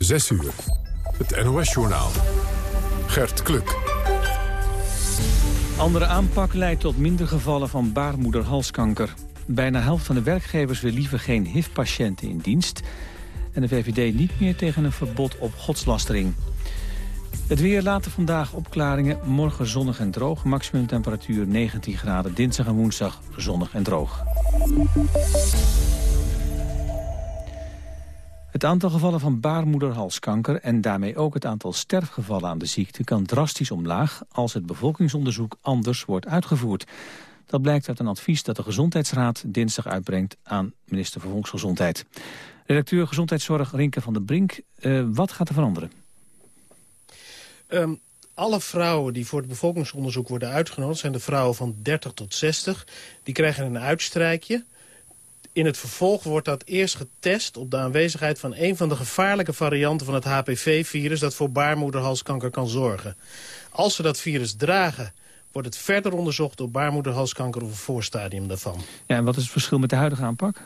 6 uur. Het NOS-journaal. Gert Kluk. Andere aanpak leidt tot minder gevallen van baarmoederhalskanker. Bijna helft van de werkgevers wil liever geen HIV-patiënten in dienst... en de VVD niet meer tegen een verbod op godslastering. Het weer later vandaag opklaringen, morgen zonnig en droog. Maximum temperatuur 19 graden, dinsdag en woensdag zonnig en droog. Het aantal gevallen van baarmoederhalskanker en daarmee ook het aantal sterfgevallen aan de ziekte kan drastisch omlaag als het bevolkingsonderzoek anders wordt uitgevoerd. Dat blijkt uit een advies dat de Gezondheidsraad dinsdag uitbrengt aan minister van Volksgezondheid. Redacteur Gezondheidszorg Rinke van der Brink, uh, wat gaat er veranderen? Um, alle vrouwen die voor het bevolkingsonderzoek worden uitgenodigd... zijn de vrouwen van 30 tot 60. Die krijgen een uitstrijkje. In het vervolg wordt dat eerst getest op de aanwezigheid van een van de gevaarlijke varianten van het HPV-virus... dat voor baarmoederhalskanker kan zorgen. Als ze dat virus dragen, wordt het verder onderzocht op baarmoederhalskanker of een voorstadium daarvan. Ja, en wat is het verschil met de huidige aanpak?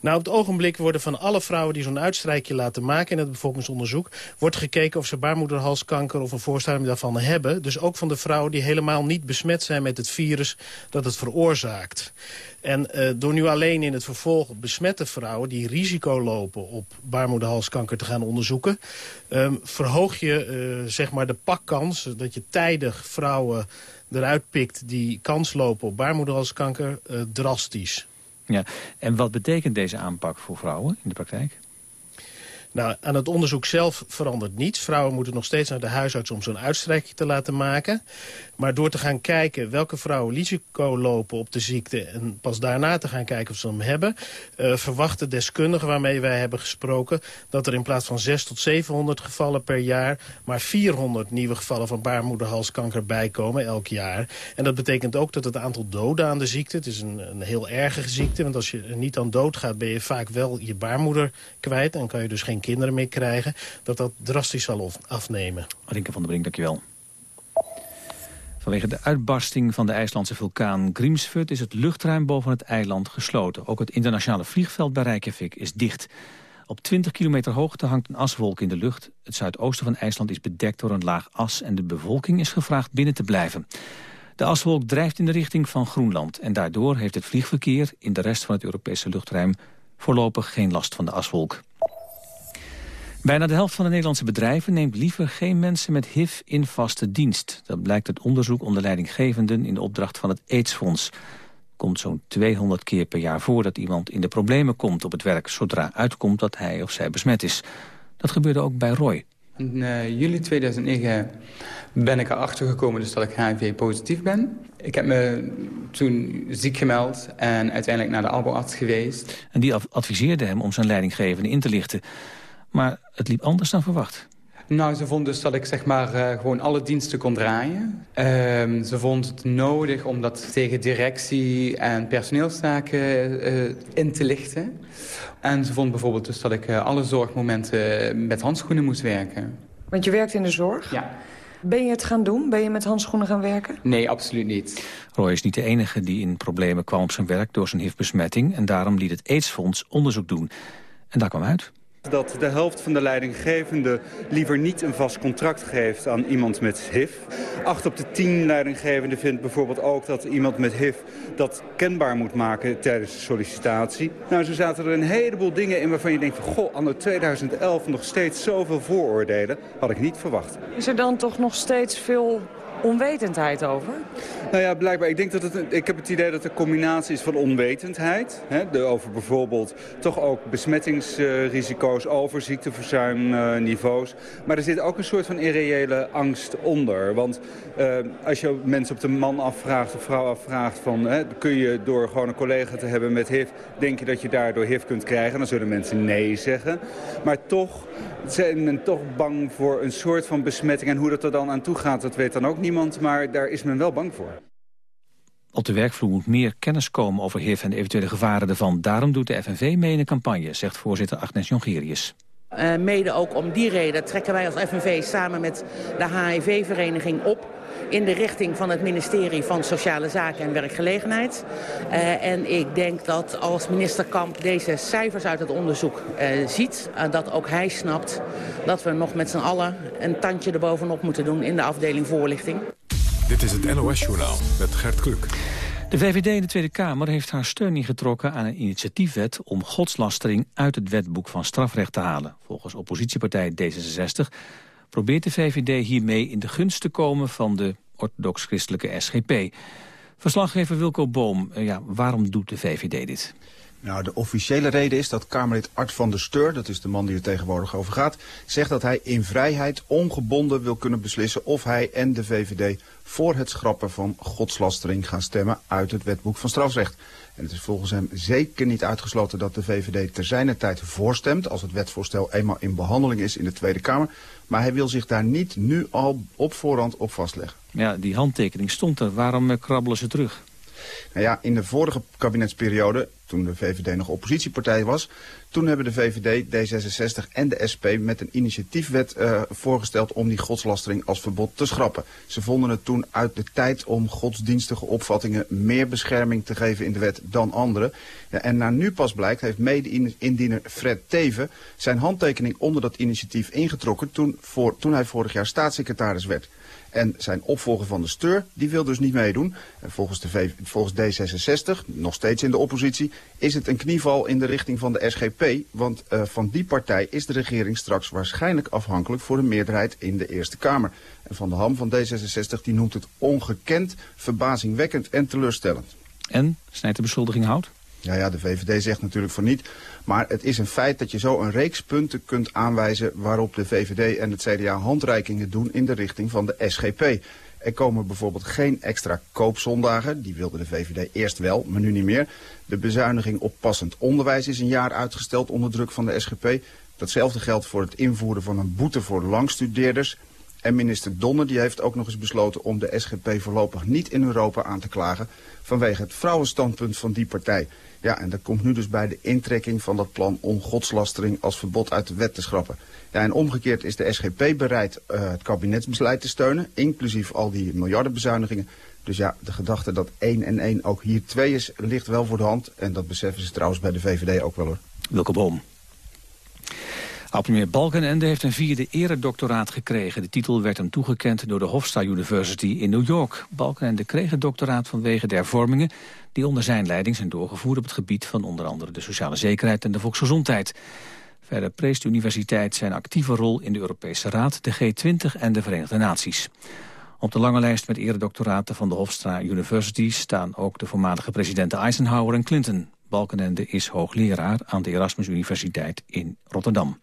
Nou, op het ogenblik worden van alle vrouwen die zo'n uitstrijkje laten maken in het bevolkingsonderzoek, wordt gekeken of ze baarmoederhalskanker of een voorstadium daarvan hebben. Dus ook van de vrouwen die helemaal niet besmet zijn met het virus dat het veroorzaakt. En uh, door nu alleen in het vervolg besmette vrouwen die risico lopen op baarmoederhalskanker te gaan onderzoeken, um, verhoog je uh, zeg maar de pakkans dat je tijdig vrouwen eruit pikt die kans lopen op baarmoederhalskanker uh, drastisch. Ja. En wat betekent deze aanpak voor vrouwen in de praktijk? Nou, aan het onderzoek zelf verandert niets. Vrouwen moeten nog steeds naar de huisarts om zo'n uitstrijkje te laten maken. Maar door te gaan kijken welke vrouwen risico lopen op de ziekte... en pas daarna te gaan kijken of ze hem hebben... Uh, verwachten deskundigen waarmee wij hebben gesproken... dat er in plaats van 6 tot 700 gevallen per jaar... maar 400 nieuwe gevallen van baarmoederhalskanker bijkomen elk jaar. En dat betekent ook dat het aantal doden aan de ziekte... het is een, een heel erge ziekte, want als je niet aan dood gaat... ben je vaak wel je baarmoeder kwijt en kan je dus geen kinderen meer krijgen... dat dat drastisch zal afnemen. Rinke van der Brink, dankjewel. Vanwege de uitbarsting van de IJslandse vulkaan Grímsvötn is het luchtruim boven het eiland gesloten. Ook het internationale vliegveld bij Reykjavik is dicht. Op 20 kilometer hoogte hangt een aswolk in de lucht. Het zuidoosten van IJsland is bedekt door een laag as... en de bevolking is gevraagd binnen te blijven. De aswolk drijft in de richting van Groenland... en daardoor heeft het vliegverkeer in de rest van het Europese luchtruim... voorlopig geen last van de aswolk. Bijna de helft van de Nederlandse bedrijven neemt liever geen mensen met HIV in vaste dienst. Dat blijkt uit onderzoek onder leidinggevenden in de opdracht van het AIDS-fonds. komt zo'n 200 keer per jaar voor dat iemand in de problemen komt op het werk... zodra uitkomt dat hij of zij besmet is. Dat gebeurde ook bij Roy. In uh, juli 2009 ben ik erachter gekomen dus dat ik HIV-positief ben. Ik heb me toen ziek gemeld en uiteindelijk naar de albo-arts geweest. En die adviseerde hem om zijn leidinggevende in te lichten. Maar het liep anders dan verwacht. Nou, ze vond dus dat ik zeg maar uh, gewoon alle diensten kon draaien. Uh, ze vond het nodig om dat tegen directie en personeelszaken uh, in te lichten. En ze vond bijvoorbeeld dus dat ik alle zorgmomenten met handschoenen moest werken. Want je werkt in de zorg? Ja. Ben je het gaan doen? Ben je met handschoenen gaan werken? Nee, absoluut niet. Roy is niet de enige die in problemen kwam op zijn werk door zijn HIV-besmetting... en daarom liet het AIDS-fonds onderzoek doen. En daar kwam uit dat de helft van de leidinggevenden liever niet een vast contract geeft aan iemand met HIV. Acht op de tien leidinggevenden vindt bijvoorbeeld ook dat iemand met HIV dat kenbaar moet maken tijdens de sollicitatie. Nou, zo zaten er een heleboel dingen in waarvan je denkt van goh, anno 2011 nog steeds zoveel vooroordelen. Had ik niet verwacht. Is er dan toch nog steeds veel onwetendheid over? Nou ja, blijkbaar. Ik, denk dat het, ik heb het idee dat het een combinatie is van onwetendheid. Hè, de, over bijvoorbeeld toch ook besmettingsrisico's over ziekteverzuimniveaus. Maar er zit ook een soort van irreële angst onder. Want uh, als je mensen op de man afvraagt of vrouw afvraagt... van hè, kun je door gewoon een collega te hebben met HIV... denk je dat je daardoor HIV kunt krijgen? Dan zullen mensen nee zeggen. Maar toch zijn men toch bang voor een soort van besmetting. En hoe dat er dan aan toe gaat, dat weet dan ook niemand. Maar daar is men wel bang voor. Op de werkvloer moet meer kennis komen over HIV en de eventuele gevaren ervan. Daarom doet de FNV mee in een campagne, zegt voorzitter Agnes Jongerius. Uh, mede ook om die reden trekken wij als FNV samen met de HIV-vereniging op in de richting van het ministerie van Sociale Zaken en Werkgelegenheid. Uh, en ik denk dat als minister Kamp deze cijfers uit het onderzoek uh, ziet... Uh, dat ook hij snapt dat we nog met z'n allen een tandje erbovenop moeten doen in de afdeling voorlichting. Dit is het NOS-journaal met Gert Kluk. De VVD in de Tweede Kamer heeft haar steun ingetrokken aan een initiatiefwet om godslastering uit het wetboek van strafrecht te halen. Volgens oppositiepartij D66 probeert de VVD hiermee in de gunst te komen van de orthodox-christelijke SGP. Verslaggever Wilco Boom, eh, ja, waarom doet de VVD dit? Nou, de officiële reden is dat Kamerlid Art van der Steur, dat is de man die er tegenwoordig over gaat, zegt dat hij in vrijheid ongebonden wil kunnen beslissen of hij en de VVD voor het schrappen van godslastering gaan stemmen uit het wetboek van strafrecht. En het is volgens hem zeker niet uitgesloten dat de VVD ter zijner tijd voorstemt als het wetsvoorstel eenmaal in behandeling is in de Tweede Kamer. Maar hij wil zich daar niet nu al op voorhand op vastleggen. Ja, die handtekening stond er. Waarom eh, krabbelen ze terug? Nou ja, in de vorige kabinetsperiode, toen de VVD nog oppositiepartij was... toen hebben de VVD, D66 en de SP met een initiatiefwet uh, voorgesteld... om die godslastering als verbod te schrappen. Ze vonden het toen uit de tijd om godsdienstige opvattingen... meer bescherming te geven in de wet dan anderen. Ja, en naar nu pas blijkt, heeft mede-indiener Fred Teven... zijn handtekening onder dat initiatief ingetrokken... toen, voor, toen hij vorig jaar staatssecretaris werd... En zijn opvolger van de Steur, die wil dus niet meedoen. En volgens, de volgens D66, nog steeds in de oppositie, is het een knieval in de richting van de SGP. Want uh, van die partij is de regering straks waarschijnlijk afhankelijk voor een meerderheid in de Eerste Kamer. En Van de Ham van D66 die noemt het ongekend, verbazingwekkend en teleurstellend. En, snijdt de beschuldiging hout? Ja, ja, de VVD zegt natuurlijk voor niet. Maar het is een feit dat je zo een reeks punten kunt aanwijzen... waarop de VVD en het CDA handreikingen doen in de richting van de SGP. Er komen bijvoorbeeld geen extra koopzondagen. Die wilde de VVD eerst wel, maar nu niet meer. De bezuiniging op passend onderwijs is een jaar uitgesteld onder druk van de SGP. Datzelfde geldt voor het invoeren van een boete voor langstudeerders. En minister Donner die heeft ook nog eens besloten om de SGP voorlopig niet in Europa aan te klagen... vanwege het vrouwenstandpunt van die partij. Ja, en dat komt nu dus bij de intrekking van dat plan om godslastering als verbod uit de wet te schrappen. Ja, en omgekeerd is de SGP bereid uh, het kabinetsbeleid te steunen, inclusief al die miljardenbezuinigingen. Dus ja, de gedachte dat 1 en 1 ook hier 2 is, ligt wel voor de hand. En dat beseffen ze trouwens bij de VVD ook wel hoor. Welke boom? Oud-premier Balkenende heeft een vierde eredoctoraat gekregen. De titel werd hem toegekend door de Hofstra University in New York. Balkenende kreeg het doctoraat vanwege de hervormingen... die onder zijn leiding zijn doorgevoerd op het gebied van onder andere de sociale zekerheid en de volksgezondheid. Verder preest de universiteit zijn actieve rol in de Europese Raad, de G20 en de Verenigde Naties. Op de lange lijst met eredoctoraten van de Hofstra University staan ook de voormalige presidenten Eisenhower en Clinton. Balkenende is hoogleraar aan de Erasmus Universiteit in Rotterdam.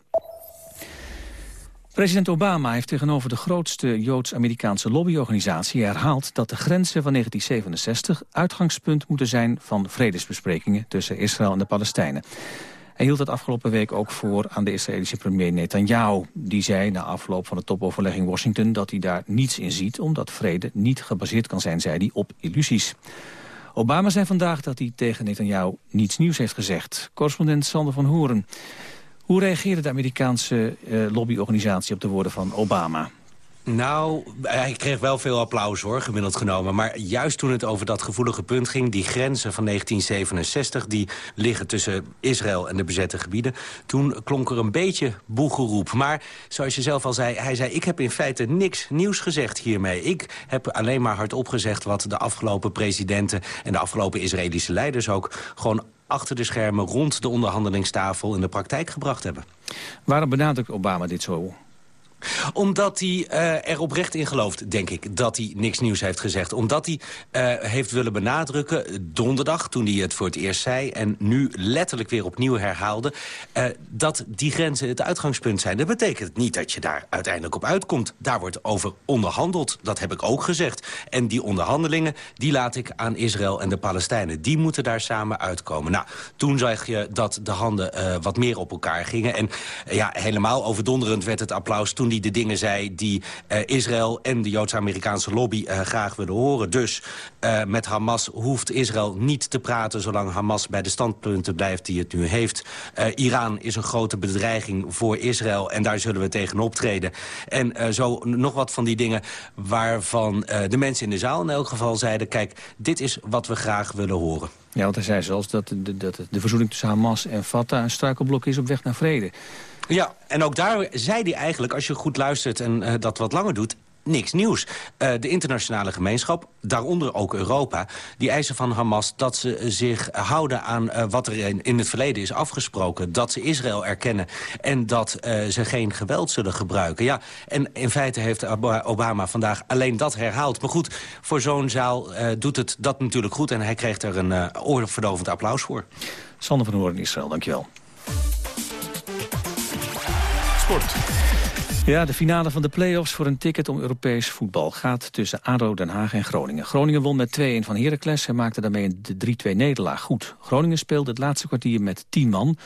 President Obama heeft tegenover de grootste Joods-Amerikaanse lobbyorganisatie herhaald dat de grenzen van 1967 uitgangspunt moeten zijn van vredesbesprekingen tussen Israël en de Palestijnen. Hij hield het afgelopen week ook voor aan de Israëlische premier Netanyahu. Die zei na afloop van de topoverleg in Washington dat hij daar niets in ziet... omdat vrede niet gebaseerd kan zijn, zei hij, op illusies. Obama zei vandaag dat hij tegen Netanyahu niets nieuws heeft gezegd. Correspondent Sander van Horen. Hoe reageerde de Amerikaanse uh, lobbyorganisatie op de woorden van Obama? Nou, hij kreeg wel veel applaus hoor, gemiddeld genomen. Maar juist toen het over dat gevoelige punt ging... die grenzen van 1967, die liggen tussen Israël en de bezette gebieden... toen klonk er een beetje boegeroep. Maar zoals je zelf al zei, hij zei... ik heb in feite niks nieuws gezegd hiermee. Ik heb alleen maar hardop gezegd wat de afgelopen presidenten... en de afgelopen Israëlische leiders ook gewoon achter de schermen rond de onderhandelingstafel in de praktijk gebracht hebben. Waarom benadrukt Obama dit zo? Omdat hij uh, er oprecht in gelooft, denk ik, dat hij niks nieuws heeft gezegd. Omdat hij uh, heeft willen benadrukken, donderdag, toen hij het voor het eerst zei... en nu letterlijk weer opnieuw herhaalde... Uh, dat die grenzen het uitgangspunt zijn. Dat betekent niet dat je daar uiteindelijk op uitkomt. Daar wordt over onderhandeld, dat heb ik ook gezegd. En die onderhandelingen, die laat ik aan Israël en de Palestijnen. Die moeten daar samen uitkomen. Nou, toen zag je dat de handen wat meer op elkaar gingen. En ja, helemaal overdonderend werd het applaus toen hij de dingen zei die Israël en de Joodse-Amerikaanse lobby graag willen horen. Dus met Hamas hoeft Israël niet te praten zolang Hamas bij de standpunten blijft die het nu heeft. Iran is een grote bedreiging voor Israël en daar zullen we tegen optreden. En zo nog wat van die dingen waarvan de mensen in de zaal in elk geval zeiden... kijk, dit is wat we graag willen horen. Ja, want hij zei zelfs dat de, dat de verzoening tussen Hamas en Fatah... een struikelblok is op weg naar vrede. Ja, en ook daar zei hij eigenlijk, als je goed luistert en uh, dat wat langer doet niks nieuws. Uh, de internationale gemeenschap, daaronder ook Europa... die eisen van Hamas dat ze zich houden aan uh, wat er in, het verleden is afgesproken. Dat ze Israël erkennen en dat ze geen geweld zullen gebruiken. Ja, en in feite heeft Obama vandaag alleen dat herhaald. Maar goed, voor zo'n zaal doet het dat natuurlijk goed... en hij kreeg er een oorverdovend applaus voor. Sander van Hoorn, Israël, dankjewel. Ja, de finale van de play-offs voor een ticket om Europees voetbal gaat tussen ADO, Den Haag en Groningen. Groningen won met 2-1 van Heracles en maakte daarmee de 3-2 nederlaag goed. Groningen speelde het laatste kwartier met 10 man,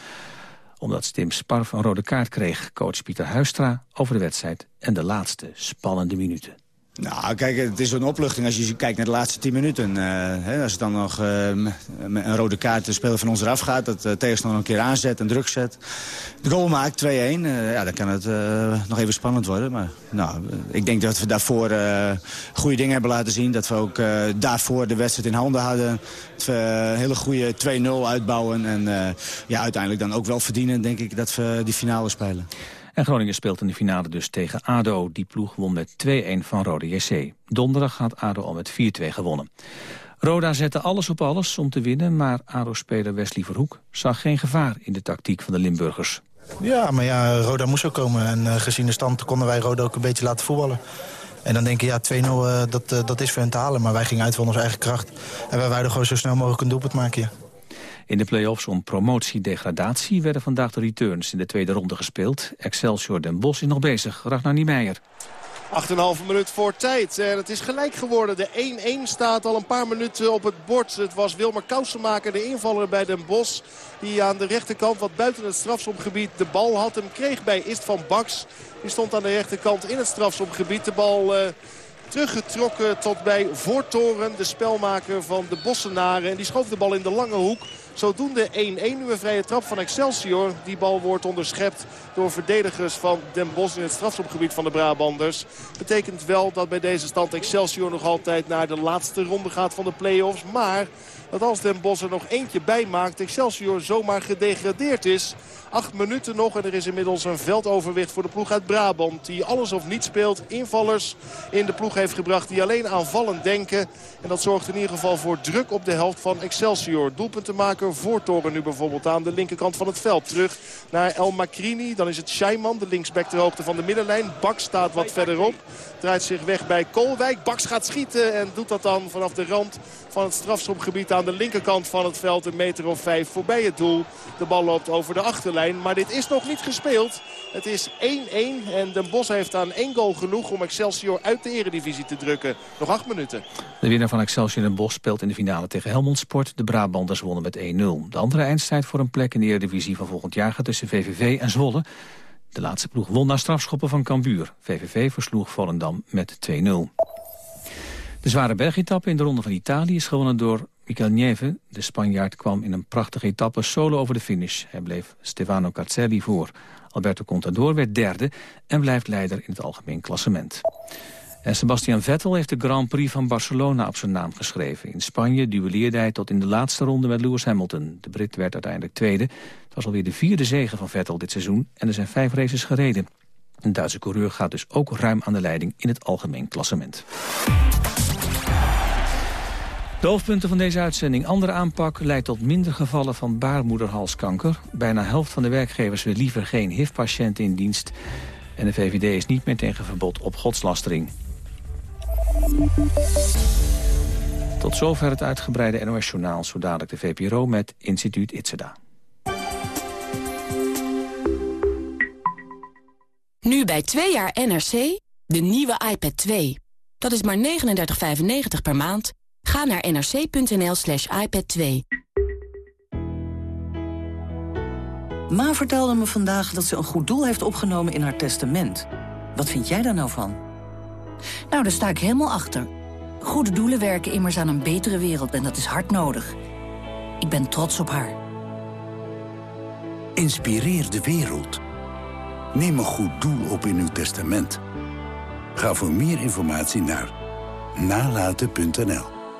omdat Stim Sparf een rode kaart kreeg. Coach Pieter Huistra over de wedstrijd en de laatste spannende minuten. Nou, kijk, het is een opluchting als je kijkt naar de laatste 10 minuten. Uh, hè, als het dan nog uh, een rode kaart de speler van ons eraf gaat... dat de tegenstander een keer aanzet en druk zet. De goal maakt, 2-1. Uh, ja, dan kan het nog even spannend worden. Maar nou, ik denk dat we daarvoor goede dingen hebben laten zien. Dat we ook daarvoor de wedstrijd in handen hadden. Dat we een hele goede 2-0 uitbouwen. En ja, uiteindelijk dan ook wel verdienen, denk ik, dat we die finale spelen. En Groningen speelt in de finale dus tegen ADO. Die ploeg won met 2-1 van Rode JC. Donderdag had ADO al met 4-2 gewonnen. Roda zette alles op alles om te winnen, maar ADO-speler Wesley Verhoek zag geen gevaar in de tactiek van de Limburgers. Ja, maar ja, Roda moest ook komen en uh, gezien de stand konden wij Roda ook een beetje laten voetballen. En dan denk je, ja, 2-0, uh, dat, uh, dat is voor hen te halen. Maar wij gingen uit van onze eigen kracht. En wij wilden gewoon zo snel mogelijk een doelpunt maken, ja. In de play-offs om promotie-degradatie werden vandaag de returns in de tweede ronde gespeeld. Excelsior Den Bosch is nog bezig. Ragnar Niemeyer. 8,5 minuut voor tijd. En het is gelijk geworden. De 1-1 staat al een paar minuten op het bord. Het was Wilmer Kousenmaker, de invaller bij Den Bosch. Die aan de rechterkant, wat buiten het strafschopgebied, de bal had. Hem kreeg bij Ist van Baks. Die stond aan de rechterkant in het strafschopgebied. De bal... Uh, teruggetrokken tot bij Voortoren, de spelmaker van de Bossenaren. En die schoof de bal in de lange hoek. Zodoende 1-1 nu een vrije trap van Excelsior. Die bal wordt onderschept door verdedigers van Den Bosch in het strafschopgebied van de Brabanders. Betekent wel dat bij deze stand Excelsior nog altijd naar de laatste ronde gaat van de play-offs. Maar dat als Den Bosch er nog eentje bij maakt, Excelsior zomaar gedegradeerd is. Acht minuten nog en er is inmiddels een veldoverwicht voor de ploeg uit Brabant. Die alles of niet speelt. Invallers in de ploeg heeft gebracht die alleen aanvallend denken. En dat zorgt in ieder geval voor druk op de helft van Excelsior. Doelpuntenmaker Voortoren nu bijvoorbeeld aan de linkerkant van het veld. Terug naar El Macrini. Dan is het Scheiman, de linksback ter hoogte van de middenlijn. Bak staat wat verderop. Draait zich weg bij Koolwijk. Baks gaat schieten en doet dat dan vanaf de rand van het strafschopgebied aan de linkerkant van het veld. Een meter of vijf voorbij het doel. De bal loopt over de achterlijn. Maar dit is nog niet gespeeld. Het is 1-1 en Den Bosch heeft aan één goal genoeg om Excelsior uit de eredivisie te drukken. Nog acht minuten. De winnaar van Excelsior Den Bosch speelt in de finale tegen Helmond Sport. De Brabanders wonnen met 1-0. De andere eindstrijd voor een plek in de eredivisie van volgend jaar gaat tussen VVV en Zwolle. De laatste ploeg won na strafschoppen van Cambuur. VVV versloeg Volendam met 2-0. De zware bergetappe in de Ronde van Italië is gewonnen door Michael Nieve. De Spanjaard kwam in een prachtige etappe solo over de finish. Hij bleef Stefano Carzelli voor. Alberto Contador werd derde en blijft leider in het algemeen klassement. En Sebastian Vettel heeft de Grand Prix van Barcelona op zijn naam geschreven. In Spanje duelleerde hij tot in de laatste ronde met Lewis Hamilton. De Brit werd uiteindelijk tweede. Het was alweer de vierde zege van Vettel dit seizoen en er zijn vijf races gereden. Een Duitse coureur gaat dus ook ruim aan de leiding in het algemeen klassement. De hoofdpunten van deze uitzending. Andere aanpak leidt tot minder gevallen van baarmoederhalskanker. Bijna helft van de werkgevers wil liever geen HIV-patiënten in dienst. En de VVD is niet meer tegen verbod op godslastering. Tot zover het uitgebreide NOS-journaal. Zo dadelijk de VPRO met Instituut Itzeda. Nu bij twee jaar NRC, de nieuwe iPad 2. Dat is maar 39,95 per maand. Ga naar nrc.nl slash iPad 2. Ma vertelde me vandaag dat ze een goed doel heeft opgenomen in haar testament... Wat vind jij daar nou van? Nou, daar sta ik helemaal achter. Goede doelen werken immers aan een betere wereld en dat is hard nodig. Ik ben trots op haar. Inspireer de wereld. Neem een goed doel op in uw testament. Ga voor meer informatie naar nalaten.nl.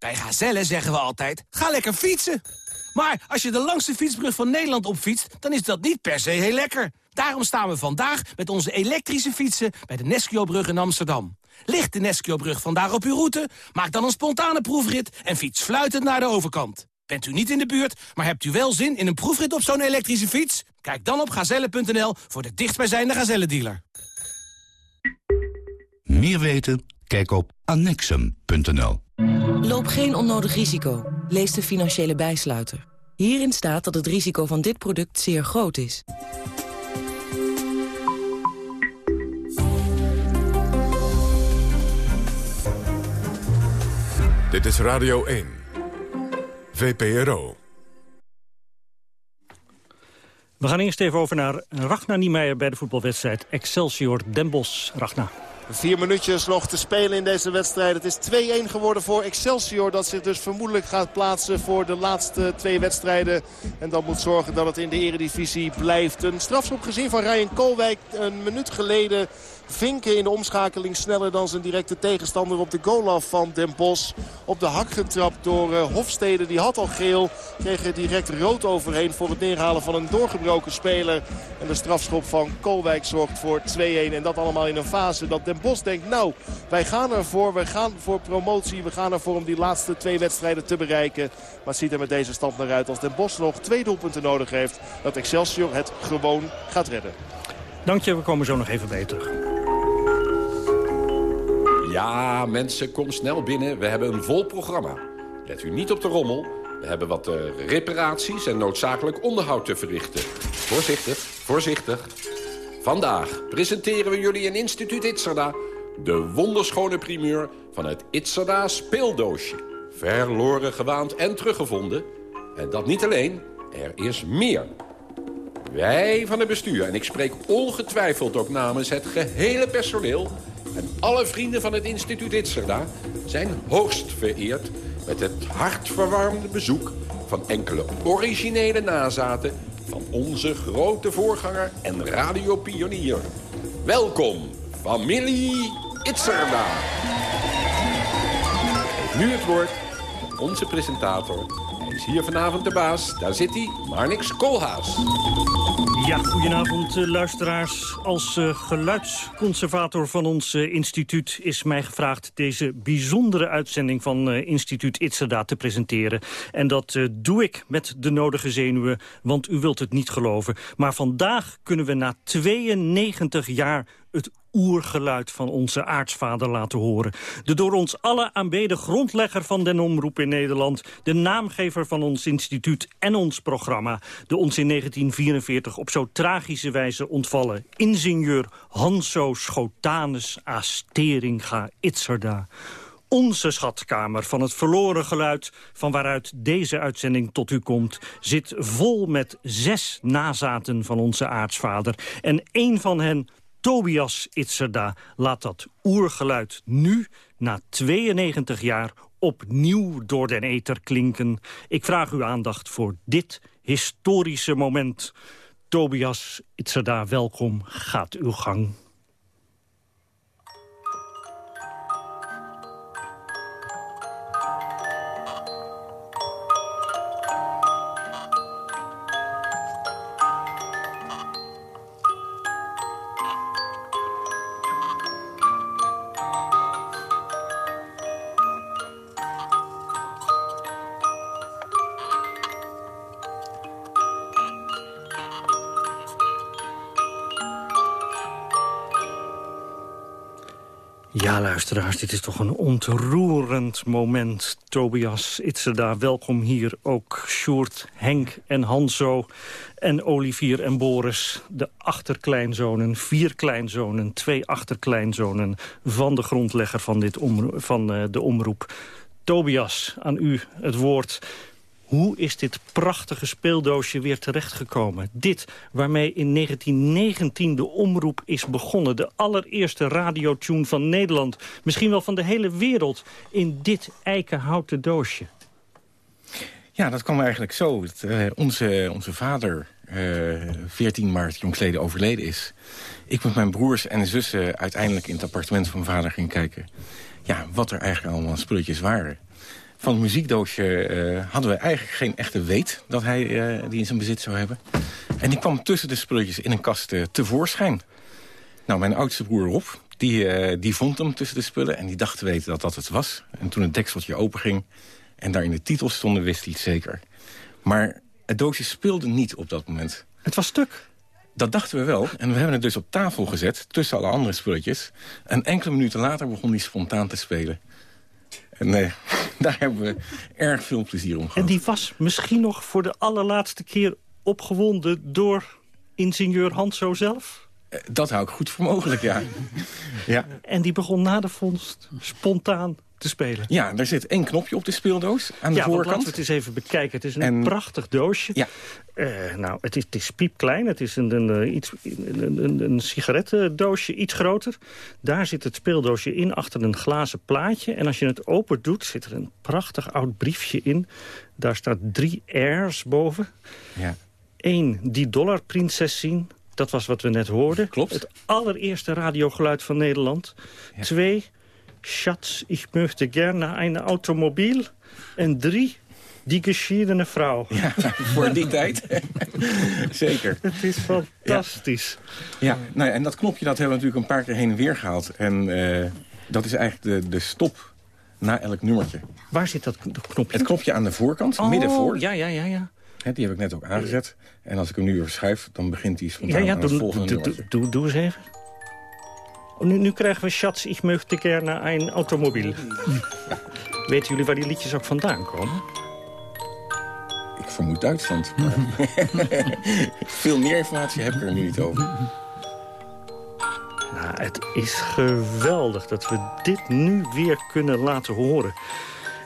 Bij Gazelle zeggen we altijd, ga lekker fietsen. Maar als je de langste fietsbrug van Nederland opfietst... dan is dat niet per se heel lekker. Daarom staan we vandaag met onze elektrische fietsen... bij de Nesquio-brug in Amsterdam. Ligt de Nesquio-brug vandaag op uw route? Maak dan een spontane proefrit en fiets fluitend naar de overkant. Bent u niet in de buurt, maar hebt u wel zin in een proefrit op zo'n elektrische fiets? Kijk dan op gazelle.nl voor de dichtstbijzijnde Gazelle-dealer. Meer weten? Kijk op annexum.nl. Loop geen onnodig risico. Lees de financiële bijsluiter. Hierin staat dat het risico van dit product zeer groot is. Dit is Radio 1. VPRO. We gaan eerst even over naar Ragnar Niemeyer bij de voetbalwedstrijd Excelsior Den Bosch. Ragnar. Vier minuutjes nog te spelen in deze wedstrijd. Het is 2-1 geworden voor Excelsior. Dat zich dus vermoedelijk gaat plaatsen voor de laatste twee wedstrijden. En dat moet zorgen dat het in de eredivisie blijft. Een strafschop gezien van Ryan Koolwijk een minuut geleden Vinken in de omschakeling sneller dan zijn directe tegenstander op de goal af van Den Bos. Op de hak getrapt door uh, Hofstede. Die had al geel. Kreeg er direct rood overheen voor het neerhalen van een doorgebroken speler. En de strafschop van Kolwijk zorgt voor 2-1. En dat allemaal in een fase dat Den Bos denkt... nou, wij gaan ervoor. We gaan voor promotie. We gaan ervoor om die laatste twee wedstrijden te bereiken. Maar ziet er met deze stand naar uit als Den Bos nog twee doelpunten nodig heeft. Dat Excelsior het gewoon gaat redden. Dank je, we komen zo nog even bij terug. Ja, mensen, kom snel binnen. We hebben een vol programma. Let u niet op de rommel. We hebben wat uh, reparaties en noodzakelijk onderhoud te verrichten. Voorzichtig, voorzichtig. Vandaag presenteren we jullie in instituut Itzerda... de wonderschone primeur van het Itzerda speeldoosje. Verloren, gewaand en teruggevonden. En dat niet alleen, er is meer. Wij van het bestuur, en ik spreek ongetwijfeld ook namens het gehele personeel... En alle vrienden van het instituut Itzerda zijn hoogst vereerd... met het hartverwarmende bezoek van enkele originele nazaten... van onze grote voorganger en radiopionier. Welkom, familie Itzerda. Nu het woord onze presentator is hier vanavond de baas. Daar zit hij, Marnix Koolhaas. Ja, goedenavond uh, luisteraars. Als uh, geluidsconservator van ons uh, instituut is mij gevraagd... deze bijzondere uitzending van instituut Itzerda te presenteren. En dat doe ik met de nodige zenuwen, want u wilt het niet geloven. Maar vandaag kunnen we na 92 jaar het oergeluid van onze aartsvader laten horen. De door ons alle aanbeden grondlegger van den omroep in Nederland... de naamgever van ons instituut en ons programma... de ons in 1944 op zo tragische wijze ontvallen... ingenieur Hanso Schotanus Asteringa Itzerda onze schatkamer van het verloren geluid... van waaruit deze uitzending tot u komt... zit vol met zes nazaten van onze aartsvader. En één van hen Tobias Itzerda laat dat oergeluid nu, na 92 jaar, opnieuw door den ether klinken. Ik vraag uw aandacht voor dit historische moment. Tobias Itzerda, welkom. Gaat uw gang. Luisteraars, dit is toch een ontroerend moment. Tobias Itzeda, welkom hier ook. Sjoerd, Henk en Hanzo en Olivier en Boris. De achterkleinzonen, vier kleinzonen, twee achterkleinzonen... van de grondlegger van, dit van uh, de omroep. Tobias, aan u het woord. Hoe is dit prachtige speeldoosje weer terechtgekomen? Dit waarmee in 1919 de omroep is begonnen. De allereerste radiotune van Nederland. Misschien wel van de hele wereld. In dit eikenhouten doosje. Ja, dat kwam eigenlijk zo. Dat, uh, onze, onze vader uh, eh, 14 maart jongsleden overleden is. Ik met mijn broers en zussen uiteindelijk in het appartement van mijn vader ging kijken... Ja, wat er eigenlijk allemaal spulletjes waren van het muziekdoosje uh, hadden we eigenlijk geen echte weet... dat hij uh, die in zijn bezit zou hebben. En die kwam tussen de spulletjes in een kast uh, tevoorschijn. Nou, mijn oudste broer Rob, die, die vond hem tussen de spullen... en die dacht te weten dat dat het was. En toen het dekseltje openging en daar in de titel stonden, wist hij het zeker. Maar het doosje speelde niet op dat moment. Het was stuk. Dat dachten we wel. En we hebben het dus op tafel gezet, tussen alle andere spulletjes. En enkele minuten later begon hij spontaan te spelen. Nee, daar hebben we erg veel plezier om gehad. En die was misschien nog voor de allerlaatste keer opgewonden door ingenieur Hanso zelf? Eh, dat hou ik goed voor mogelijk, ja. ja. En die begon na de vondst spontaan te spelen. Ja, er zit één knopje op de speeldoos aan de ja, voorkant. laten we het eens even bekijken. Het is een prachtig doosje. Ja. Uh, nou, het is, het is piepklein. Het is een, een, eh, iets, een, een, een sigarettendoosje, iets groter. Daar zit het speeldoosje in, achter een glazen plaatje. En als je het open doet, zit er een prachtig oud briefje in. Daar staat drie R's boven. Ja. Eén, die dollarprinses zien. Dat was wat we net hoorden. Klopt. Het allereerste radiogeluid van Nederland. Ja. Twee, Schatz, ich möchte gerne een automobiel. En drie, die geschiedene vrouw. Ja, voor die tijd. Zeker. Het is fantastisch. Ja, ja nou ja, en dat knopje dat hebben we natuurlijk een paar keer heen en weer gehaald. En uh, dat is eigenlijk de, de stop na elk nummertje. Waar zit dat knopje? Het knopje aan de voorkant, oh, midden voor. Ja, ja, ja, ja. He, die heb ik net ook aangezet. En als ik hem nu weer verschuif, dan begint hij spontaan ja, ja, aan het volgende doe, nummertje. Doe, doe eens even. Nu, nu, krijgen we Schatz, ik möchte gerne een automobiel. Weten jullie waar die liedjes ook vandaan komen? Ik vermoed Duitsland. Maar veel meer informatie heb ik er nu niet over. Nou, het is geweldig dat we dit nu weer kunnen laten horen.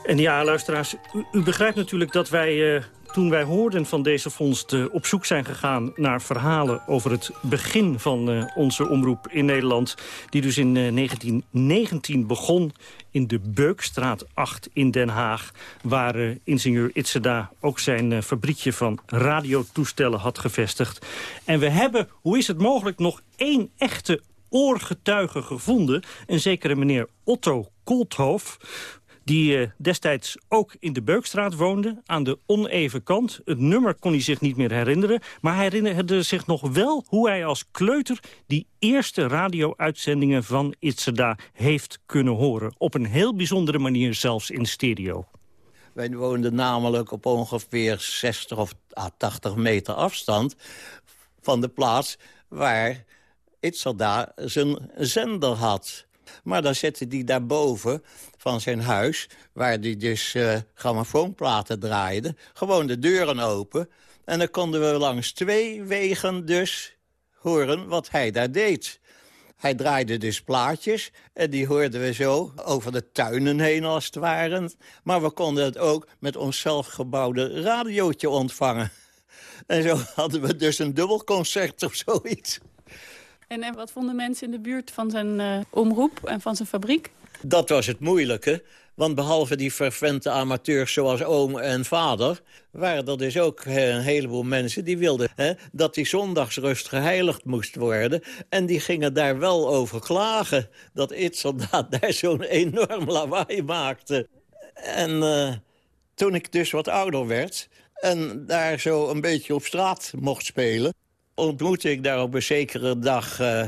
En ja, luisteraars, u, u begrijpt natuurlijk dat wij... Uh, toen wij hoorden van deze vondst op zoek zijn gegaan naar verhalen over het begin van uh, onze omroep in Nederland. Die dus in uh, 1919 begon in de Beukstraat 8 in Den Haag. Waar ingenieur Itzeda ook zijn fabriekje van radiotoestellen had gevestigd. En we hebben, hoe is het mogelijk, nog één echte oorgetuige gevonden. Een zekere meneer Otto Kolthof die uh, destijds ook in de Beukstraat woonde, aan de oneven kant. Het nummer kon hij zich niet meer herinneren, maar hij herinnerde zich nog wel hoe hij als kleuter die eerste radio-uitzendingen van Itzada heeft kunnen horen. Op een heel bijzondere manier, zelfs in stereo. Wij woonden namelijk op ongeveer 60 of 80 meter afstand van de plaats waar Itzada zijn zender had. Maar dan zette hij daarboven van zijn huis... waar hij dus uh, grammofoonplaten draaide... gewoon de deuren open. En dan konden we langs twee wegen dus horen wat hij daar deed. Hij draaide dus plaatjes en die hoorden we zo over de tuinen heen als het ware. Maar we konden het ook met ons zelfgebouwde radiootje ontvangen. En zo hadden we dus een dubbelconcert of zoiets. En, wat vonden mensen in de buurt van zijn uh, omroep en van zijn fabriek? Dat was het moeilijke. Want behalve die fervente amateurs zoals oom en vader... waren er dus ook een heleboel mensen die wilden... Hè, dat die zondagsrust geheiligd moest worden. En die gingen daar wel over klagen... dat Itzoldaat daar zo'n enorm lawaai maakte. En uh, toen ik dus wat ouder werd... en daar zo een beetje op straat mocht spelen ontmoette ik daar op een zekere dag... Uh,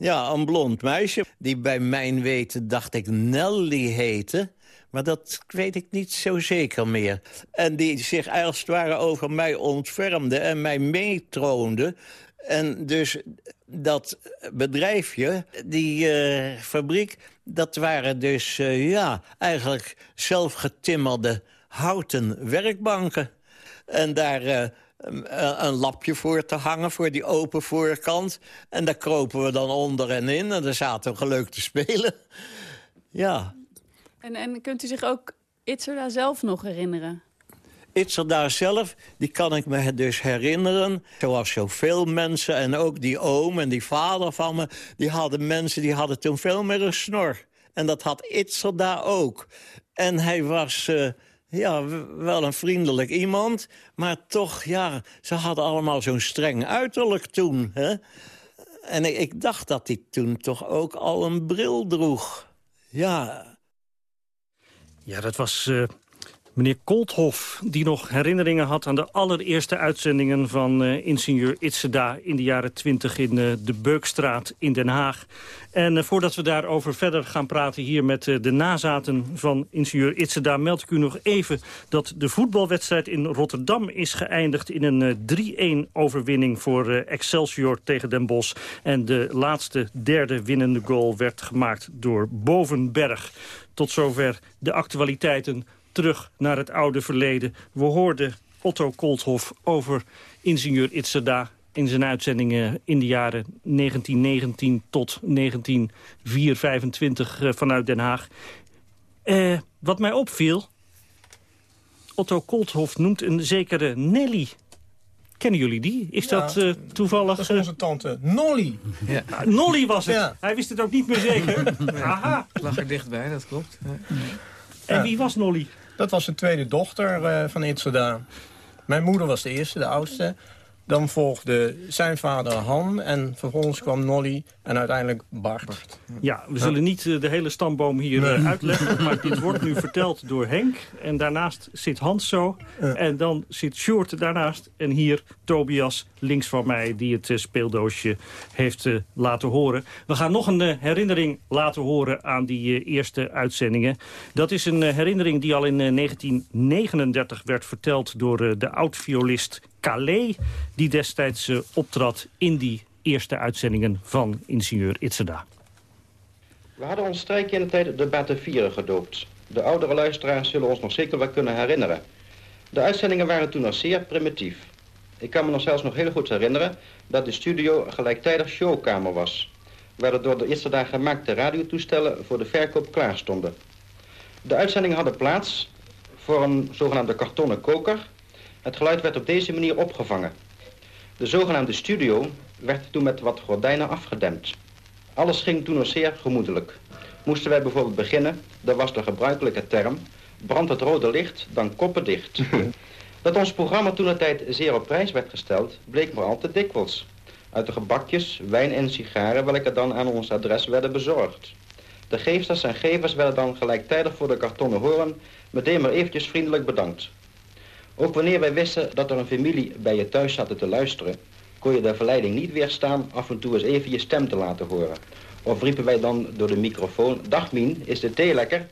ja, een blond meisje die bij mijn weten, dacht ik, Nelly heette. Maar dat weet ik niet zo zeker meer. En die zich als het ware over mij ontfermde en mij meetroonde. En dus dat bedrijfje, die uh, fabriek, dat waren dus uh, ja, eigenlijk zelfgetimmerde houten werkbanken. En daar een lapje voor te hangen voor die open voorkant. En daar kropen we dan onder en in en daar zaten we geluk te spelen. Ja. En, en kunt u zich ook Itzerda zelf nog herinneren? Itzerda zelf, die kan ik me dus herinneren. Zoals zoveel mensen en ook die oom en die vader van me... die hadden mensen, die hadden toen veel meer een snor. En dat had Itzerda ook. En hij was... Uh, ja, wel een vriendelijk iemand. Maar toch, ja, ze hadden allemaal zo'n streng uiterlijk toen. Hè? En ik, dacht dat hij toen toch ook al een bril droeg. Ja. Ja, dat was uh, meneer Kolthof... die nog herinneringen had aan de allereerste uitzendingen... van uh, ingenieur Itzeda in de jaren twintig in uh, de Beukstraat in Den Haag. En uh, voordat we daarover verder gaan praten hier met de nazaten van ingenieur Itzeda... meld ik u nog even dat de voetbalwedstrijd in Rotterdam is geëindigd... in een 3-1 overwinning voor Excelsior tegen Den Bosch. En de laatste derde winnende goal werd gemaakt door Bovenberg. Tot zover de actualiteiten terug naar het oude verleden. We hoorden Otto Kolthof over ingenieur Itzerda in zijn uitzendingen in de jaren 1919 tot 1924 uh, vanuit Den Haag. Uh, wat mij opviel, Otto Kolthof noemt een zekere Nelly. Kennen jullie die? Is ja, dat uh, toevallig... Dat is onze tante Nolly. Ja. Nolly was het. Ja. Hij wist het ook niet meer zeker. Aha. Het lag er dichtbij, dat klopt. En wie was Nolly? Dat was de tweede dochter uh, van Itzerda. Mijn moeder was de eerste, de oudste. Dan volgde zijn vader Han en vervolgens kwam Nolly en uiteindelijk Bart. Ja, we zullen niet uh, de hele stamboom hier nee. uh, uitleggen, maar dit wordt nu verteld door Henk. En daarnaast zit Hans zo. En dan zit Sjoerd daarnaast. En hier Tobias links van mij die het uh, speeldoosje heeft laten horen. We gaan nog een herinnering laten horen aan die eerste uitzendingen. Dat is een herinnering die al in 1939 werd verteld door de oud-violist Calais... die destijds uh, optrad in die eerste uitzendingen van ingenieur Itzeda. We hadden ons streekje in de tijd de Batavieren gedoopt. De oudere luisteraars zullen ons nog zeker wel kunnen herinneren. De uitzendingen waren toen nog zeer primitief. Ik kan me nog zelfs nog heel goed herinneren dat de studio gelijktijdig showkamer was. Waar de door de Itzeda gemaakte radiotoestellen voor de verkoop klaar stonden. De uitzendingen hadden plaats voor een zogenaamde kartonnen koker het geluid werd op deze manier opgevangen. De zogenaamde studio werd toen met wat gordijnen afgedempt. Alles ging toen nog zeer gemoedelijk. Moesten wij bijvoorbeeld beginnen, dan was de gebruikelijke term... brandt het rode licht, dan koppen dicht. Dat ons programma toen de tijd zeer op prijs werd gesteld, bleek maar al te dikwijls. Uit de gebakjes, wijn en sigaren welke dan aan ons adres werden bezorgd. De geefsters en gevers werden dan gelijktijdig voor de kartonnen horen meteen maar eventjes vriendelijk bedankt. Ook wanneer wij wisten dat er een familie bij je thuis zat te luisteren... kon je de verleiding niet weerstaan af en toe eens even je stem te laten horen. Of riepen wij dan door de microfoon... Dag Mien, is de thee lekker?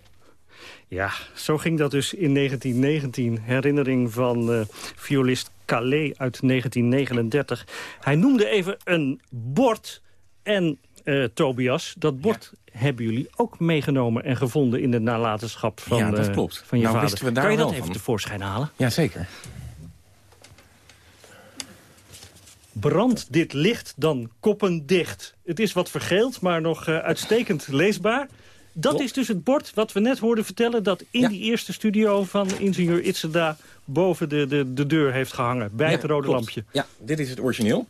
Ja, zo ging dat dus in 1919. Herinnering van uh, violist Calais uit 1939. Hij noemde even een bord en uh, Tobias, dat bord ja. hebben jullie ook meegenomen en gevonden in de nalatenschap van, ja, dat klopt. Uh, van je nou, vader. We daar kan je dat even van. tevoorschijn halen? Jazeker. Brandt dit licht dan koppen dicht. Het is wat vergeeld, maar nog uh, uitstekend leesbaar. Dat Klopt. is dus het bord wat we net hoorden vertellen... dat in ja. die eerste studio van ingenieur Itzeda... boven de, de, de deur heeft gehangen, bij ja, het rode klopt. lampje. Ja, dit is het origineel.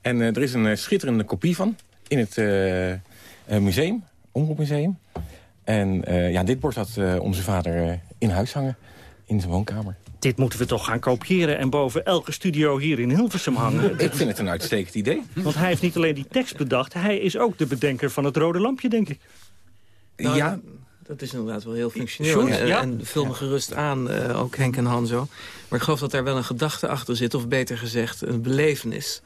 En uh, er is een uh, schitterende kopie van in het uh, museum, Omroepmuseum. En ja, dit bord had onze vader in huis hangen, in zijn woonkamer. Dit moeten we toch gaan kopiëren en boven elke studio hier in Hilversum hangen. Ik vind het een uitstekend idee. Want hij heeft niet alleen die tekst bedacht, hij is ook de bedenker van het rode lampje, denk ik. Nou, ja, dat is inderdaad wel heel functioneel. En, ja. en vul me gerust aan, uh, ook Henk en Han zo. Maar ik geloof dat daar wel een gedachte achter zit, of beter gezegd, een belevenis.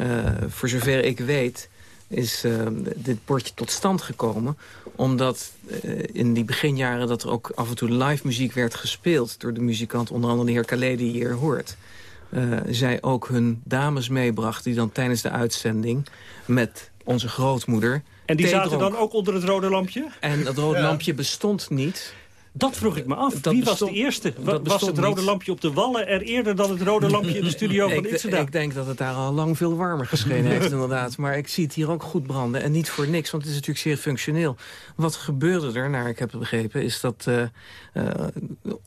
Uh, voor zover ik weet is uh, dit bordje tot stand gekomen... omdat uh, in die beginjaren dat er ook af en toe live muziek werd gespeeld... door de muzikant, onder andere de heer Calais die je hier hoort. zij ook hun dames meebracht... die dan tijdens de uitzending met onze grootmoeder... En die zaten dan ook onder het rode lampje? En dat rode lampje bestond niet. Dat vroeg ik me af. Wie was de eerste? Was het rode lampje op de wallen er eerder dan het rode lampje in de studio van Itzeda? Ik denk dat het daar al lang veel warmer geschenen heeft inderdaad. Maar ik zie het hier ook goed branden. En niet voor niks, want het is natuurlijk zeer functioneel. Wat gebeurde er, naar ik heb begrepen, is dat uh, uh,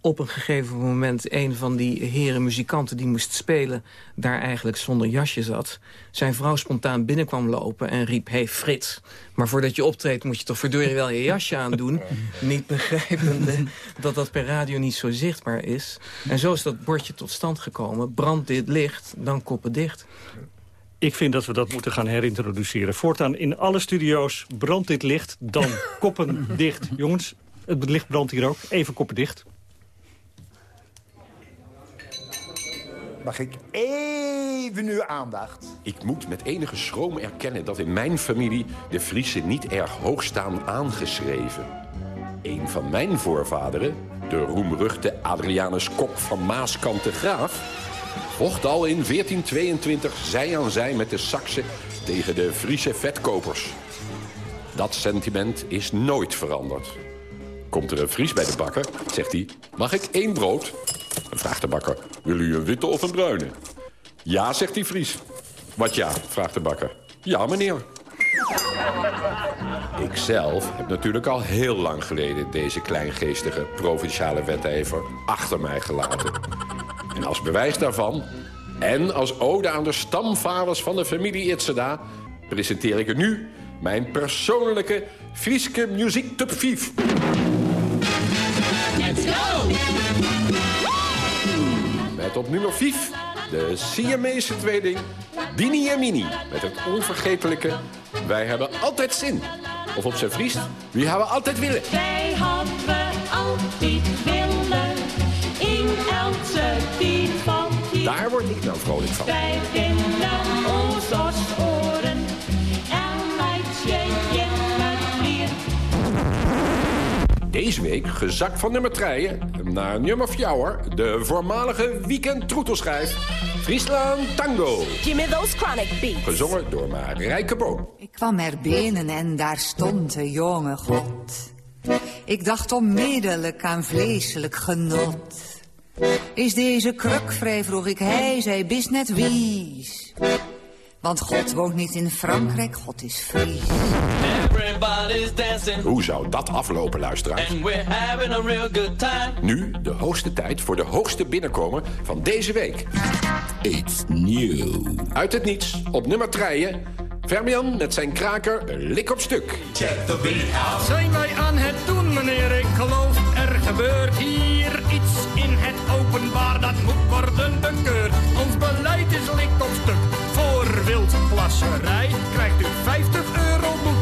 op een gegeven moment... een van die heren muzikanten die moest spelen... daar eigenlijk zonder jasje zat. Zijn vrouw spontaan binnenkwam lopen en riep... Hey Frits, maar voordat je optreedt moet je toch verdorie wel je jasje aandoen. Niet begrijpende dat dat per radio niet zo zichtbaar is. En zo is dat bordje tot stand gekomen. Brand dit licht, dan koppen dicht. Ik vind dat we dat moeten gaan herintroduceren. Voortaan in alle studio's brandt dit licht, dan koppen dicht. Jongens, het licht brandt hier ook. Even koppen dicht. Mag ik even uw aandacht? Ik moet met enige schroom erkennen dat in mijn familie... de Friese niet erg hoog staan aangeschreven. Een van mijn voorvaderen, de roemruchte Adrianus Kok van Maaskant de Graaf... vocht al in 1422 zij aan zij met de Saksen tegen de Friese vetkopers. Dat sentiment is nooit veranderd. Komt er een Fries bij de bakker, zegt hij... mag ik één brood? Vraagt de bakker, wil u een witte of een bruine? Ja, zegt die Fries. Wat ja, vraagt de bakker. Ja, meneer. Ik zelf heb natuurlijk al heel lang geleden... deze kleingeestige provinciale wetgever achter mij gelaten. En als bewijs daarvan... en als ode aan de stamvaders van de familie Itzeda... presenteer ik nu mijn persoonlijke Frieske muziek top 5. Let's go! Met op nummer 5 de Siamese tweeling Dini en Mini. Met het onvergetelijke Wij hebben altijd zin. Of op zijn Fries, wie hebben altijd willen. Wij hebben altijd willen in elke tijd van Daar word ik nou vrolijk van. Wij Deze week gezakt van nummer 3 naar nummer 4, de voormalige weekend troetelschijf Friesland Tango. Give me those chronic beats. Gezongen door Marijke Boom. Ik kwam er binnen en daar stond de jonge god. Ik dacht onmiddellijk aan vleeselijk genot. Is deze kruk vrij, vroeg ik, hij zei, bis net wies. Want God woont niet in Frankrijk, God is Fries. Everybody's dancing. Hoe zou dat aflopen, luisteraars? And we're having a real good time. Nu de hoogste tijd voor de hoogste binnenkomer van deze week. It's new. Uit het niets, op nummer 3, Fermian met zijn kraker Lik op stuk. Check the beat out. Zijn wij aan het doen, meneer? Ik geloof er gebeurt hier iets in het openbaar. Dat moet worden bekeurd. Ons beleid is lik op stuk. Voor wildplasserij krijgt u 50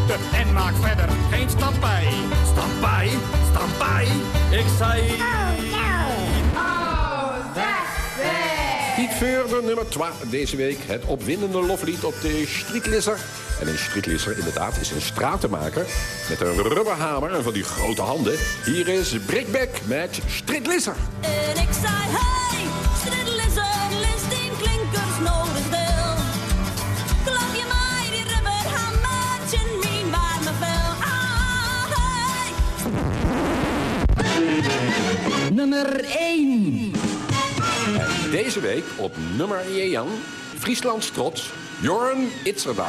En maak verder geen stampij. Stampij, stampij. Ik zei... Piet Veurder, nummer 2 deze week. Het opwindende loflied op de Strietlisser. En een strietlisser inderdaad is een stratenmaker met een rubberhamer en van die grote handen. Hier is Brickback met Strietlisser. En ik zei, hey, Nummer 1. En deze week op nummer 1, Frieslands trots, Jorn Itzerda.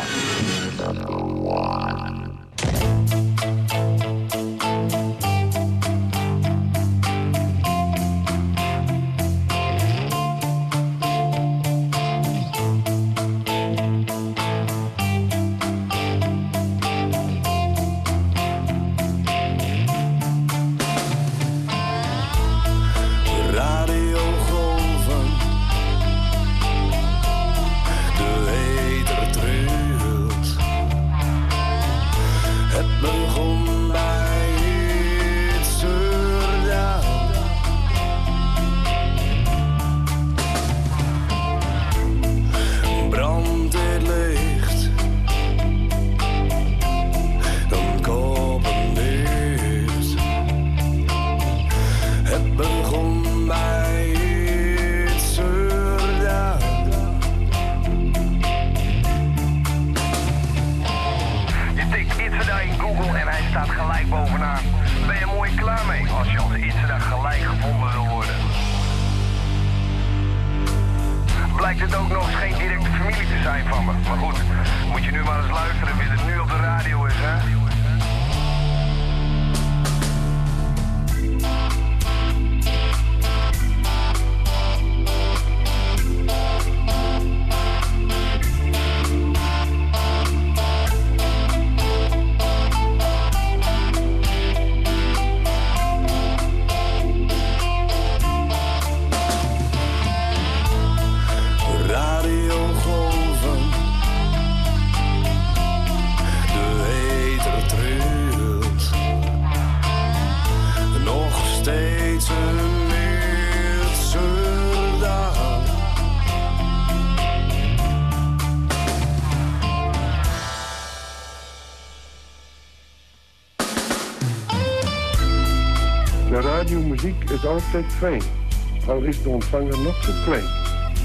Al is de ontvanger nog zo klein.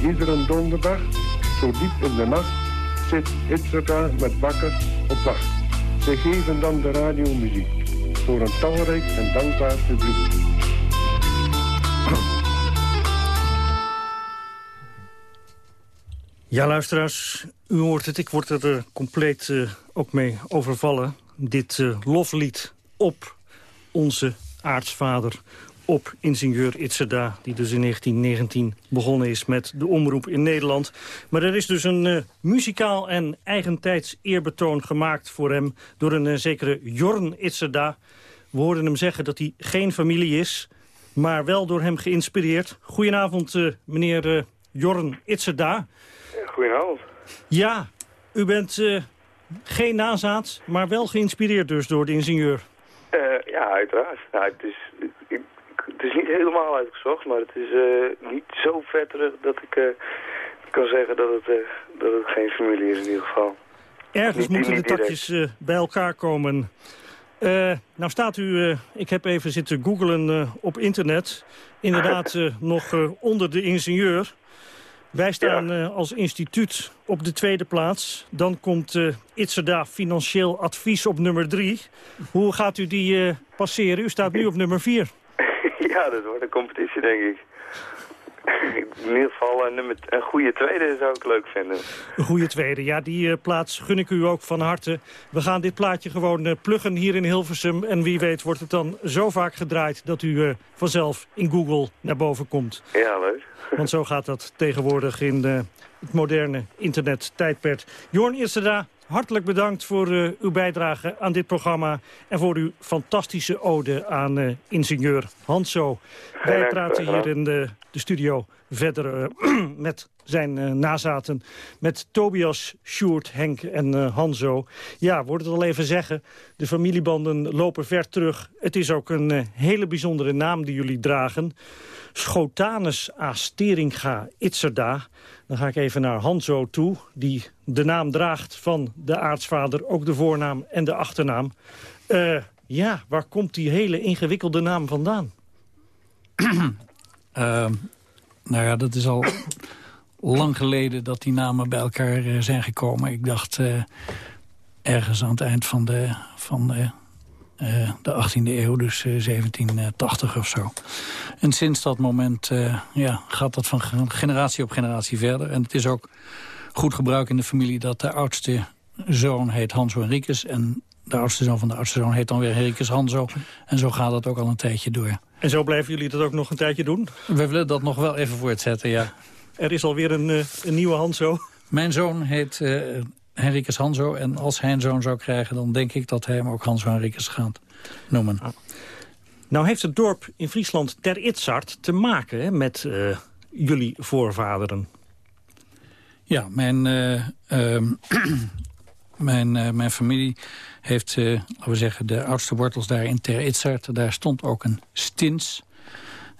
Iedere donderdag, zo diep in de nacht, zit Itzerda met bakken op wacht. Ze geven dan de radiomuziek voor een talrijk en dankbaar publiek. Ja, luisteraars, u hoort het. Ik word er eh, compleet eh, ook mee overvallen. Dit eh, loflied op onze aartsvader, op ingenieur Itzerda... die dus in 1919 begonnen is met de omroep in Nederland. Maar er is dus een eh, muzikaal en eigentijds eerbetoon gemaakt voor hem... door een eh, zekere Jorn Itzerda. We hoorden hem zeggen dat hij geen familie is... maar wel door hem geïnspireerd. Goedenavond, eh, meneer Jorn Itzerda. Goedenavond. Ja, u bent geen nazaat, maar wel geïnspireerd dus door de ingenieur. Ja, uiteraard. Het, is, het is niet helemaal uitgezocht, maar het is eh, niet zo ver terug dat ik eh, kan zeggen dat het, eh, dat het geen familie is in ieder geval. Ergens Niet- moeten de niet takjes bij elkaar komen. Nou staat u, ik heb even zitten googlen op internet... inderdaad nog onder de ingenieur. Wij staan als instituut op de tweede plaats. Dan komt Itzerda Financieel Advies op nummer drie. Hoe gaat u die passeren? U staat nu op nummer vier. ja, dat wordt een competitie, denk ik. in ieder geval een, nummer, een goede tweede zou ik leuk vinden. Een goede tweede. Ja, die eh, plaats gun ik u ook van harte. We gaan dit plaatje gewoon eh, pluggen hier in Hilversum. En wie weet wordt het dan zo vaak gedraaid... dat u eh, vanzelf in Google naar boven komt. Ja, leuk. Want zo gaat dat tegenwoordig in het moderne internet-tijdperk. Jorn Eersteda, hartelijk bedankt voor eh, uw bijdrage aan dit programma... en voor uw fantastische ode aan eh, ingenieur Hanso. Wij praten hier in de, de studio verder eh, met zijn eh, nazaten... met Tobias, Sjoerd, Henk en eh, Hanso. Ja, we worden het al even zeggen, de familiebanden lopen ver terug. Het is ook een eh, hele bijzondere naam die jullie dragen... Schotanus Asteringa Itzerda. Dan ga ik even naar Hanzo toe, die de naam draagt van de aartsvader. Ook de voornaam en de achternaam. Ja, waar komt die hele ingewikkelde naam vandaan? Ehm, nou ja, dat is al lang geleden dat die namen bij elkaar eh, zijn gekomen. Ik dacht eh, ergens aan het eind van de, van de, eh, de 18e eeuw, dus eh, 1780 of zo. En sinds dat moment ja, gaat dat van ge- generatie op generatie verder. En het is ook goed gebruik in de familie dat de oudste zoon heet Hanso Henricus... en de oudste zoon van de oudste zoon heet dan weer Henricus Hanzo. En zo gaat dat ook al een tijdje door. En zo blijven jullie dat ook nog een tijdje doen? We willen dat nog wel even voortzetten, ja. Er is alweer een, eh, een nieuwe Hanzo. Mijn zoon heet eh Henricus Hanzo. En als hij een zoon zou krijgen, dan denk ik dat hij hem ook Hanzo Henricus gaat noemen. Nou heeft het dorp in Friesland Ter Itzart te maken hè, met eh, jullie voorvaderen. Ja, mijn, eh, ehm, mijn, mijn familie heeft, laten we zeggen, de oudste wortels daar in Ter Itzart. Daar stond ook een stins,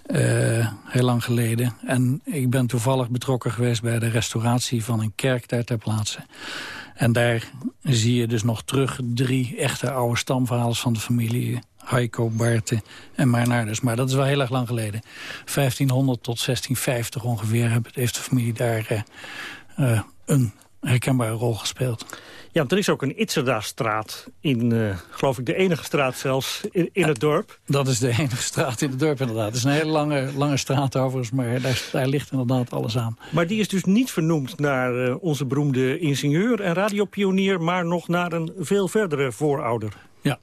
eh, heel lang geleden. En ik ben toevallig betrokken geweest bij de restauratie van een kerk daar ter plaatse. En daar zie je dus nog terug drie echte oude stamverhalen van de familie. Heiko, Barte en Marnardus. Maar dat is wel heel erg lang geleden. 1500 tot 1650 ongeveer heeft de familie daar eh, eh, een herkenbare rol gespeeld. Ja, er is ook een Itzerda-straat in, uh, geloof ik, de enige straat zelfs in, in het dorp. Dat is de enige straat in het dorp inderdaad. Het is een hele lange, lange straat overigens, maar daar, daar ligt inderdaad alles aan. Maar die is dus niet vernoemd naar uh, onze beroemde ingenieur en radiopionier... maar nog naar een veel verdere voorouder. Ja,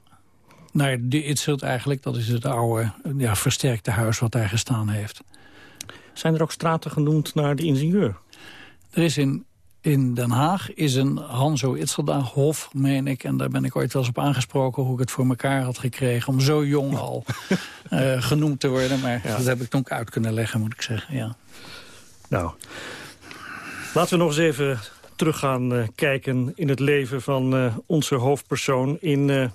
naar de Itzert eigenlijk. Dat is het oude, ja, versterkte huis wat daar gestaan heeft. Zijn er ook straten genoemd naar de ingenieur? Er is in in Den Haag is een Hanzo Itzerda Hof, meen ik. En daar ben ik ooit wel eens op aangesproken hoe ik het voor elkaar had gekregen... om zo jong al uh, genoemd te worden. Maar ja. dat heb ik toen uit kunnen leggen, moet ik zeggen. Ja. Nou, laten we nog eens even terug gaan uh, kijken in het leven van uh, onze hoofdpersoon. In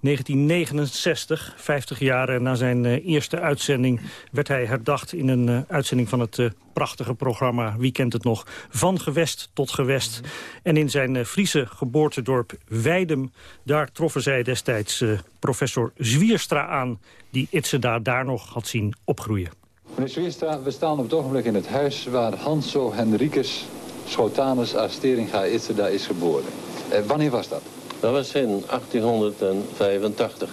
1969, 50 jaar na zijn uh, eerste uitzending... werd hij herdacht in een uh, uitzending van het uh, prachtige programma... Wie kent het nog? Van gewest tot gewest. En in zijn Friese geboortedorp Weidem... daar troffen zij destijds professor Zwierstra aan... die Itzeda daar nog had zien opgroeien. Meneer Zwierstra, we staan op het ogenblik in het huis... waar Hanso Henricus Schotanus Asteringa Itzeda is geboren. wanneer was dat? Dat was in 1885.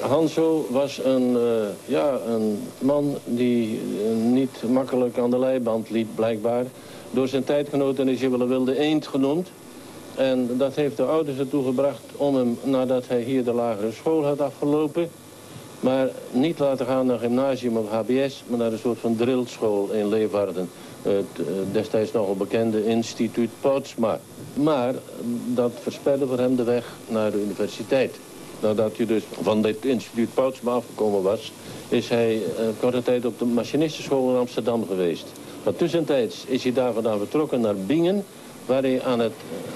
Hanso was een, uh, ja, een man die niet makkelijk aan de leiband liet, blijkbaar. Door zijn tijdgenoten is hij wel een wilde eend genoemd. En dat heeft de ouders ertoe gebracht om hem, nadat hij hier de lagere school had afgelopen... maar niet laten gaan naar gymnasium of HBS, maar naar een soort van drillschool in Leeuwarden het eh, destijds nogal bekende instituut Poutsma. Maar dat versperde voor hem de weg naar de universiteit. Nadat hij dus van dit instituut Poutsma afgekomen was... is hij een korte tijd op de machinistenschool in Amsterdam geweest. Maar tussentijds is hij daar vandaan vertrokken naar Bingen... waar hij aan het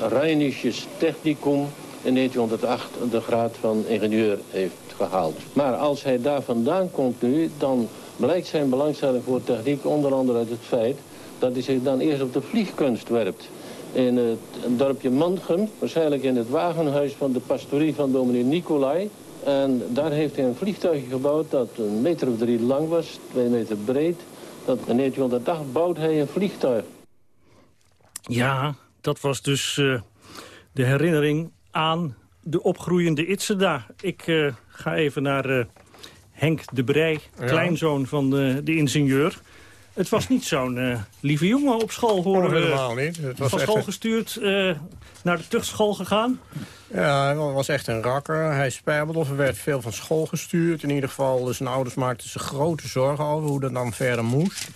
Rheinisches Technicum in 1908 de graad van ingenieur heeft gehaald. Maar als hij daar vandaan komt nu, dan blijkt zijn belangstelling voor techniek onder andere uit het feit dat hij zich dan eerst op de vliegkunst werpt. In het dorpje Mangum, waarschijnlijk in het wagenhuis van de pastorie van dominee Nicolai. En daar heeft hij een vliegtuigje gebouwd dat een meter of drie lang was, twee meter breed. Dat in 1908 bouwt hij een vliegtuig. Ja, dat was dus uh, de herinnering aan de opgroeiende Itzeda. Ik uh, ga even naar uh, Henk de Brij, ja. kleinzoon van de, de ingenieur. Het was niet zo'n uh, lieve jongen op school. Hoor, oh, helemaal niet. Het was van school gestuurd, uh, naar de tuchtschool gegaan. Ja, hij was echt een rakker. Hij spijbelde of er werd veel van school gestuurd. In ieder geval, zijn ouders maakten zich grote zorgen over hoe dat dan verder moest.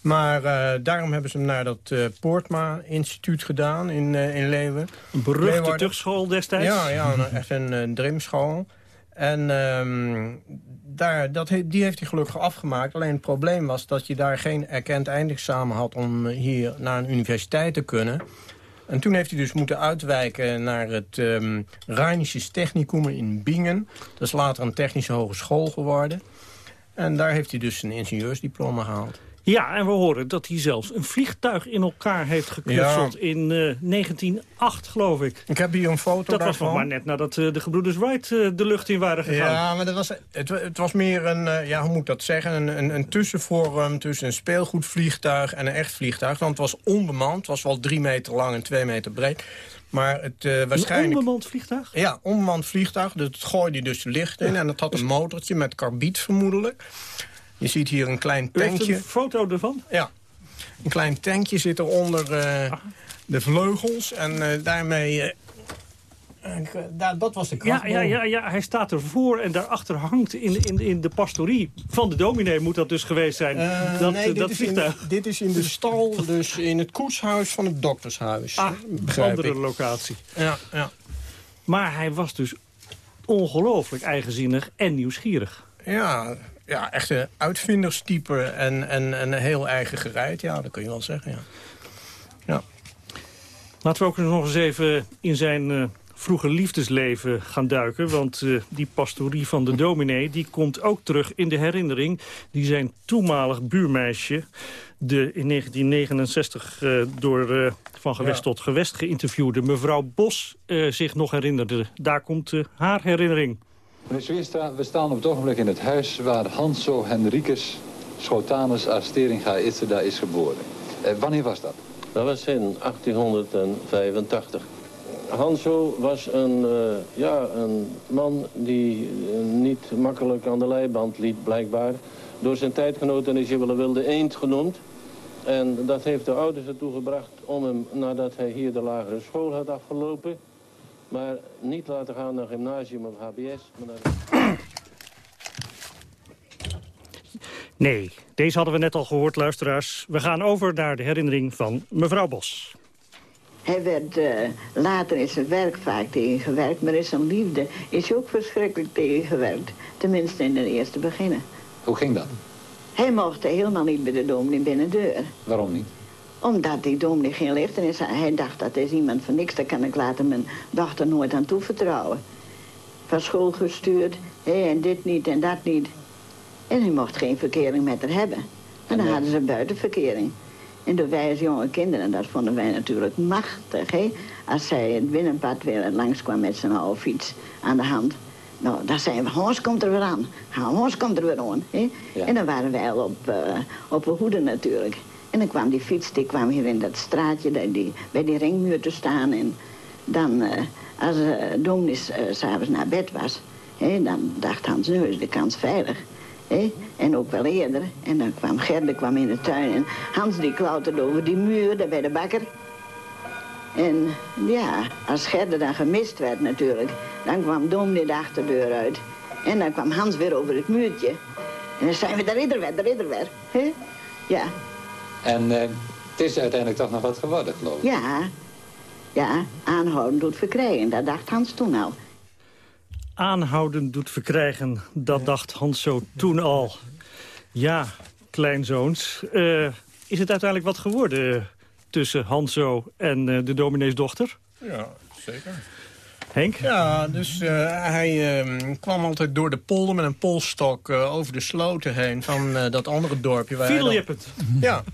Maar uh, daarom hebben ze hem naar dat uh, Poortma-instituut gedaan in, uh, in Leeuwen. Een beruchte tuchtschool destijds? Ja, ja een, echt een, een drimschool. En um, daar, dat, die heeft hij gelukkig afgemaakt. Alleen het probleem was dat je daar geen erkend eindexamen had... om hier naar een universiteit te kunnen. En toen heeft hij dus moeten uitwijken naar het um, Rheinisches Technicum in Bingen. Dat is later een technische hogeschool geworden. En daar heeft hij dus een ingenieursdiploma gehaald. Ja, en we horen dat hij zelfs een vliegtuig in elkaar heeft geknutseld ja. in uh, 1908, geloof ik. Ik heb hier een foto Dat daarvan. was nog maar net nadat uh, de gebroeders Wright uh, de lucht in waren gegaan. Ja, maar dat was, het, het was meer een, ja, hoe moet ik dat zeggen, een, een, een tussenvorm tussen een speelgoedvliegtuig en een echt vliegtuig. Want het was onbemand, het was wel drie meter lang en twee meter breed. Maar het uh, waarschijnlijk... Een onbemand vliegtuig? Ja, onbemand vliegtuig. Dat gooide dus licht in. En dat had een motortje met karbiet vermoedelijk. Je ziet hier een klein tankje. U heeft een foto ervan? Ja. Een klein tankje zit er onder uh, de vleugels. En uh, daarmee... Uh, dat was de krachtbron. Ja, ja, ja, ja, hij staat ervoor en daarachter hangt in, in, in de pastorie van de dominee moet dat dus geweest zijn. dat, nee, dit, dat is in, dit is in de stal, dus in het koetshuis van het doktershuis. Ah, andere ik. locatie. Ja, ja. Maar hij was dus ongelooflijk eigenzinnig en nieuwsgierig. Ja, ja, echt een uitvinderstype en, en, en heel eigen gereid. Ja, dat kun je wel zeggen, ja. ja. Laten we ook nog eens even in zijn uh, vroege liefdesleven gaan duiken. Want uh, die pastorie van de dominee die komt ook terug in de herinnering... die zijn toenmalig buurmeisje, de in 1969 uh, door van gewest ja. tot gewest geïnterviewde mevrouw Bos... zich nog herinnerde. Daar komt haar herinnering. Meneer Zwierstra, we staan op het ogenblik in het huis waar Hanso Henricus Schotanus Asteringa Itzeda is geboren. Eh, wanneer was dat? Dat was in 1885. Hanso was een, eh, ja, een man die eh, niet makkelijk aan de leiband liet, blijkbaar. Door zijn tijdgenoten is hij wel een wilde eend genoemd. En dat heeft de ouders ertoe gebracht om hem, nadat hij hier de lagere school had afgelopen... maar niet laten gaan naar gymnasium of HBS, maar naar... Nee, deze hadden we net al gehoord, luisteraars. We gaan over naar de herinnering van mevrouw Bos. Hij werd, eh, later is zijn werk vaak tegengewerkt, maar is zijn liefde is hij ook verschrikkelijk tegengewerkt. Tenminste in de eerste beginnen. Hoe ging dat? Hij mocht helemaal niet bij de dominee binnen de deur. Waarom niet? Omdat die dominee geen lichtenis had. Hij dacht dat is iemand van niks, daar kan ik later mijn dochter nooit aan toevertrouwen. Van school gestuurd, hé, en dit niet en dat niet. En hij mocht geen verkering met haar hebben. En dan hadden ze buitenverkering. En door wij als jonge kinderen, dat vonden wij natuurlijk machtig. Hè? Als zij het binnenpad weer langskwam met zijn oude fiets aan de hand. Nou, dan zeiden we, Hans komt er weer aan. Hans komt er weer aan. Hè? Ja. En dan waren wij al op, eh, op de hoede natuurlijk. En dan kwam die fiets, die kwam hier in dat straatje bij die, bij die ringmuur te staan. En dan, eh, als uh, Dominis eh, s'avonds naar bed was, hè, dan dacht Hans, nu is de kans veilig. hè. En ook wel eerder. En dan kwam Gerde kwam in de tuin en Hans die klauterde over die muur, daar bij de bakker. En ja, als Gerde dan gemist werd natuurlijk, dan kwam Dominee de achterdeur uit. En dan kwam Hans weer over het muurtje. En dan zijn we de ridder weer, de ridder weer. Ja, En eh, het is uiteindelijk toch nog wat geworden, geloof ik. ja, ja, aanhouden doet verkrijgen, dat dacht Hans toen al. Aanhouden doet verkrijgen, dat dacht Hans zo toen al. Ja, kleinzoons. Eh, is het uiteindelijk wat geworden tussen Hanso en eh, de domineesdochter? Ja, zeker. Henk? Ja, dus eh, hij eh, kwam altijd door de polder met een polstok eh, over de sloten heen van eh, dat andere dorpje. Waar Fiedeljeppend. Ja.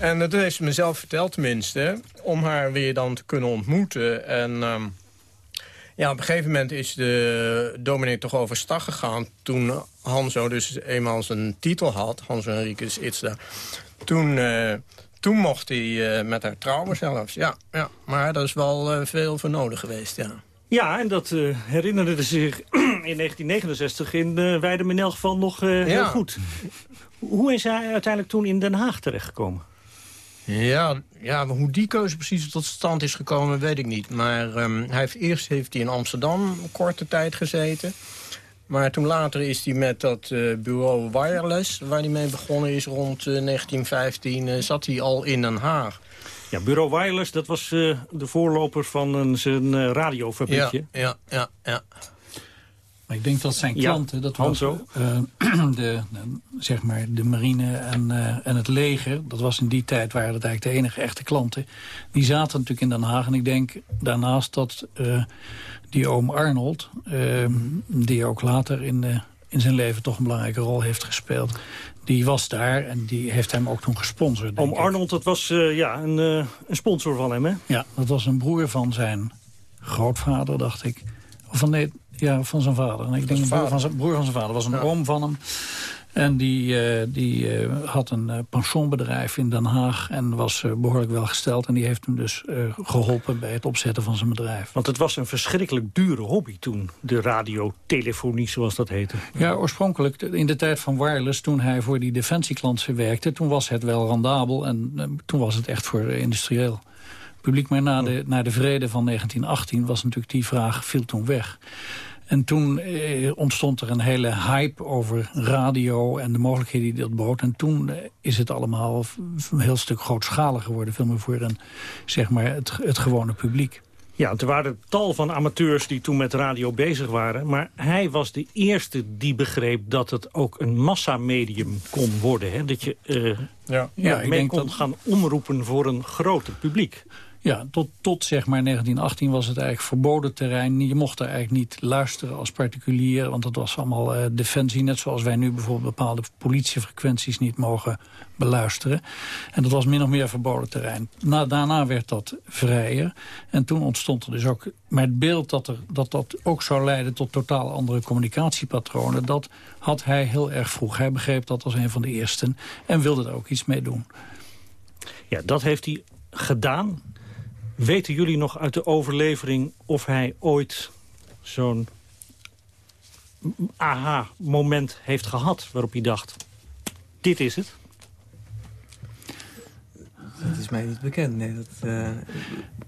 En dat heeft ze mezelf verteld tenminste, om haar weer dan te kunnen ontmoeten. En ehm, ja, op een gegeven moment is de dominee toch overstag gegaan... toen Hanso dus eenmaal zijn titel had, Hans Henricus Itzda. Toen, eh, toen mocht hij eh, met haar trouwen zelfs, ja, ja. Maar daar is wel eh, veel voor nodig geweest, ja. Ja, en dat eh, herinnerde zich in 1969 in uh, Weidem in elk geval nog heel goed. Hoe is hij uiteindelijk toen in Den Haag terechtgekomen? Ja, ja, hoe die keuze precies tot stand is gekomen, weet ik niet. Maar ehm, hij heeft, eerst heeft hij in Amsterdam een korte tijd gezeten. Maar toen later is hij met dat eh, bureau Wireless... waar hij mee begonnen is rond eh, 1915, eh, zat hij al in Den Haag. Ja, Bureau Wireless, dat was eh, de voorloper van een, zijn eh, radiofabriekje. Ja, ja, ja, ja. Maar ik denk dat zijn Ja, klanten, dat was Hanzo. eh, de, zeg maar de marine en, eh, en het leger. Dat was in die tijd waren dat eigenlijk de enige echte klanten. Die zaten natuurlijk in Den Haag. En ik denk daarnaast dat eh, die oom Arnold, die ook later in, in zijn leven toch een belangrijke rol heeft gespeeld. Die was daar en die heeft hem ook toen gesponsord. Oom. Arnold, dat was ja, een, een sponsor van hem, hè? Ja, dat was een broer van zijn grootvader, dacht ik. Of van, nee, ja, van zijn vader. En ik denk broer van zijn, broer van zijn vader. was een oom van hem. En die, eh, die eh, had een eh, pensionbedrijf in Den Haag en was eh, behoorlijk welgesteld. En die heeft hem dus eh, geholpen bij het opzetten van zijn bedrijf. Want het was een verschrikkelijk dure hobby toen, de radiotelefonie, zoals dat heette. Ja, oorspronkelijk in de tijd van wireless, toen hij voor die defensieklanten werkte... toen was het wel rendabel en toen was het echt voor industrieel publiek. Maar na de, na de vrede van 1918 was natuurlijk die vraag, viel toen weg. En toen eh, ontstond er een hele hype over radio en de mogelijkheden die dat bood. En toen eh, is het allemaal een heel stuk grootschaliger geworden. Veel meer voor een, zeg maar, het, het gewone publiek. Ja, er waren tal van amateurs die toen met radio bezig waren. Maar hij was de eerste die begreep dat het ook een massamedium kon worden. Hè? Dat je eh, Ja. ja, Ja, ik mee denk kon dat- gaan omroepen voor een groter publiek. Ja, tot, tot zeg maar 1918 was het eigenlijk verboden terrein. Je mocht er eigenlijk niet luisteren als particulier. Want dat was allemaal eh, defensie. Net zoals wij nu bijvoorbeeld bepaalde politiefrequenties niet mogen beluisteren. En dat was min of meer verboden terrein. Na, daarna werd dat vrijer. En toen ontstond er dus ook... Maar het beeld dat, er, dat dat ook zou leiden tot totaal andere communicatiepatronen... dat had hij heel erg vroeg. Hij begreep dat als een van de eersten. En wilde er ook iets mee doen. Ja, dat heeft hij gedaan. Weten jullie nog uit de overlevering of hij ooit zo'n aha-moment heeft gehad... waarop hij dacht, dit is het? Dat is mij niet bekend, nee. Dat, uh...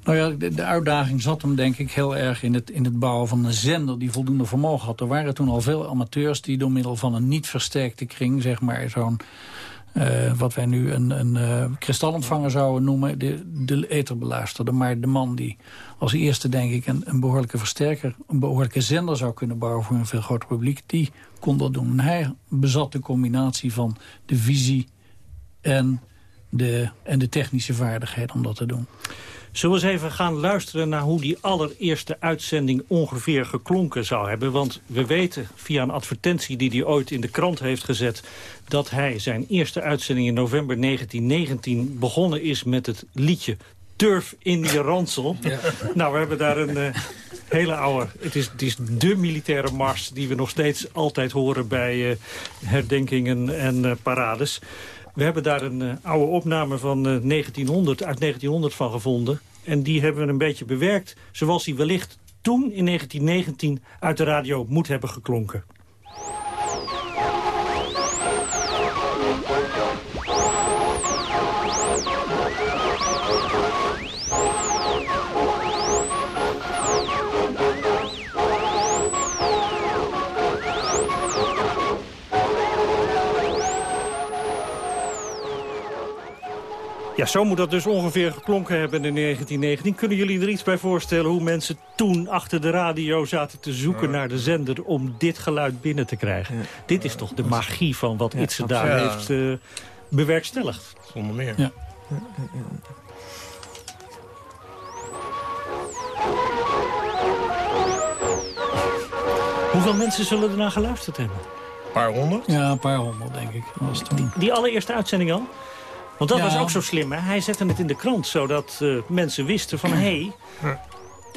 Nou ja, de, de, uitdaging zat hem denk ik heel erg in het, in het bouwen van een zender die voldoende vermogen had. Er waren toen al veel amateurs die door middel van een niet versterkte kring, zeg maar, zo'n... Uh, wat wij nu een, een uh, kristalontvanger zouden noemen, de, de. Maar de man die als eerste, denk ik, een, een behoorlijke versterker... een behoorlijke zender zou kunnen bouwen voor een veel groter publiek... die kon dat doen. En hij bezat de combinatie van de visie en de, en de technische vaardigheid om dat te doen. Zullen we eens even gaan luisteren naar hoe die allereerste uitzending ongeveer geklonken zou hebben? Want we weten via een advertentie die hij ooit in de krant heeft gezet... dat hij zijn eerste uitzending in november 1919 begonnen is met het liedje Turf in die ransel. Ja. Nou, we hebben daar een uh, hele oude... Het is, het is de militaire mars die we nog steeds altijd horen bij uh, herdenkingen en uh, parades. We hebben daar een uh, oude opname van uh, 1900, uit 1900 van gevonden. En die hebben we een beetje bewerkt zoals die wellicht toen in 1919 uit de radio moet hebben geklonken. Ja, zo moet dat dus ongeveer geklonken hebben in 1919. Kunnen jullie er iets bij voorstellen hoe mensen toen achter de radio zaten te zoeken naar de zender om dit geluid binnen te krijgen? Dit is toch de magie van wat Itse daar heeft uh, bewerkstelligd. Zonder meer. Ja. Hoeveel mensen zullen er naar geluisterd hebben? Een paar honderd? Ja, een paar honderd, denk ik. Was toen... die, die allereerste uitzending al? Want dat was ook zo slim, hè? Hij zette het in de krant, zodat uh, mensen wisten van... hé, hey,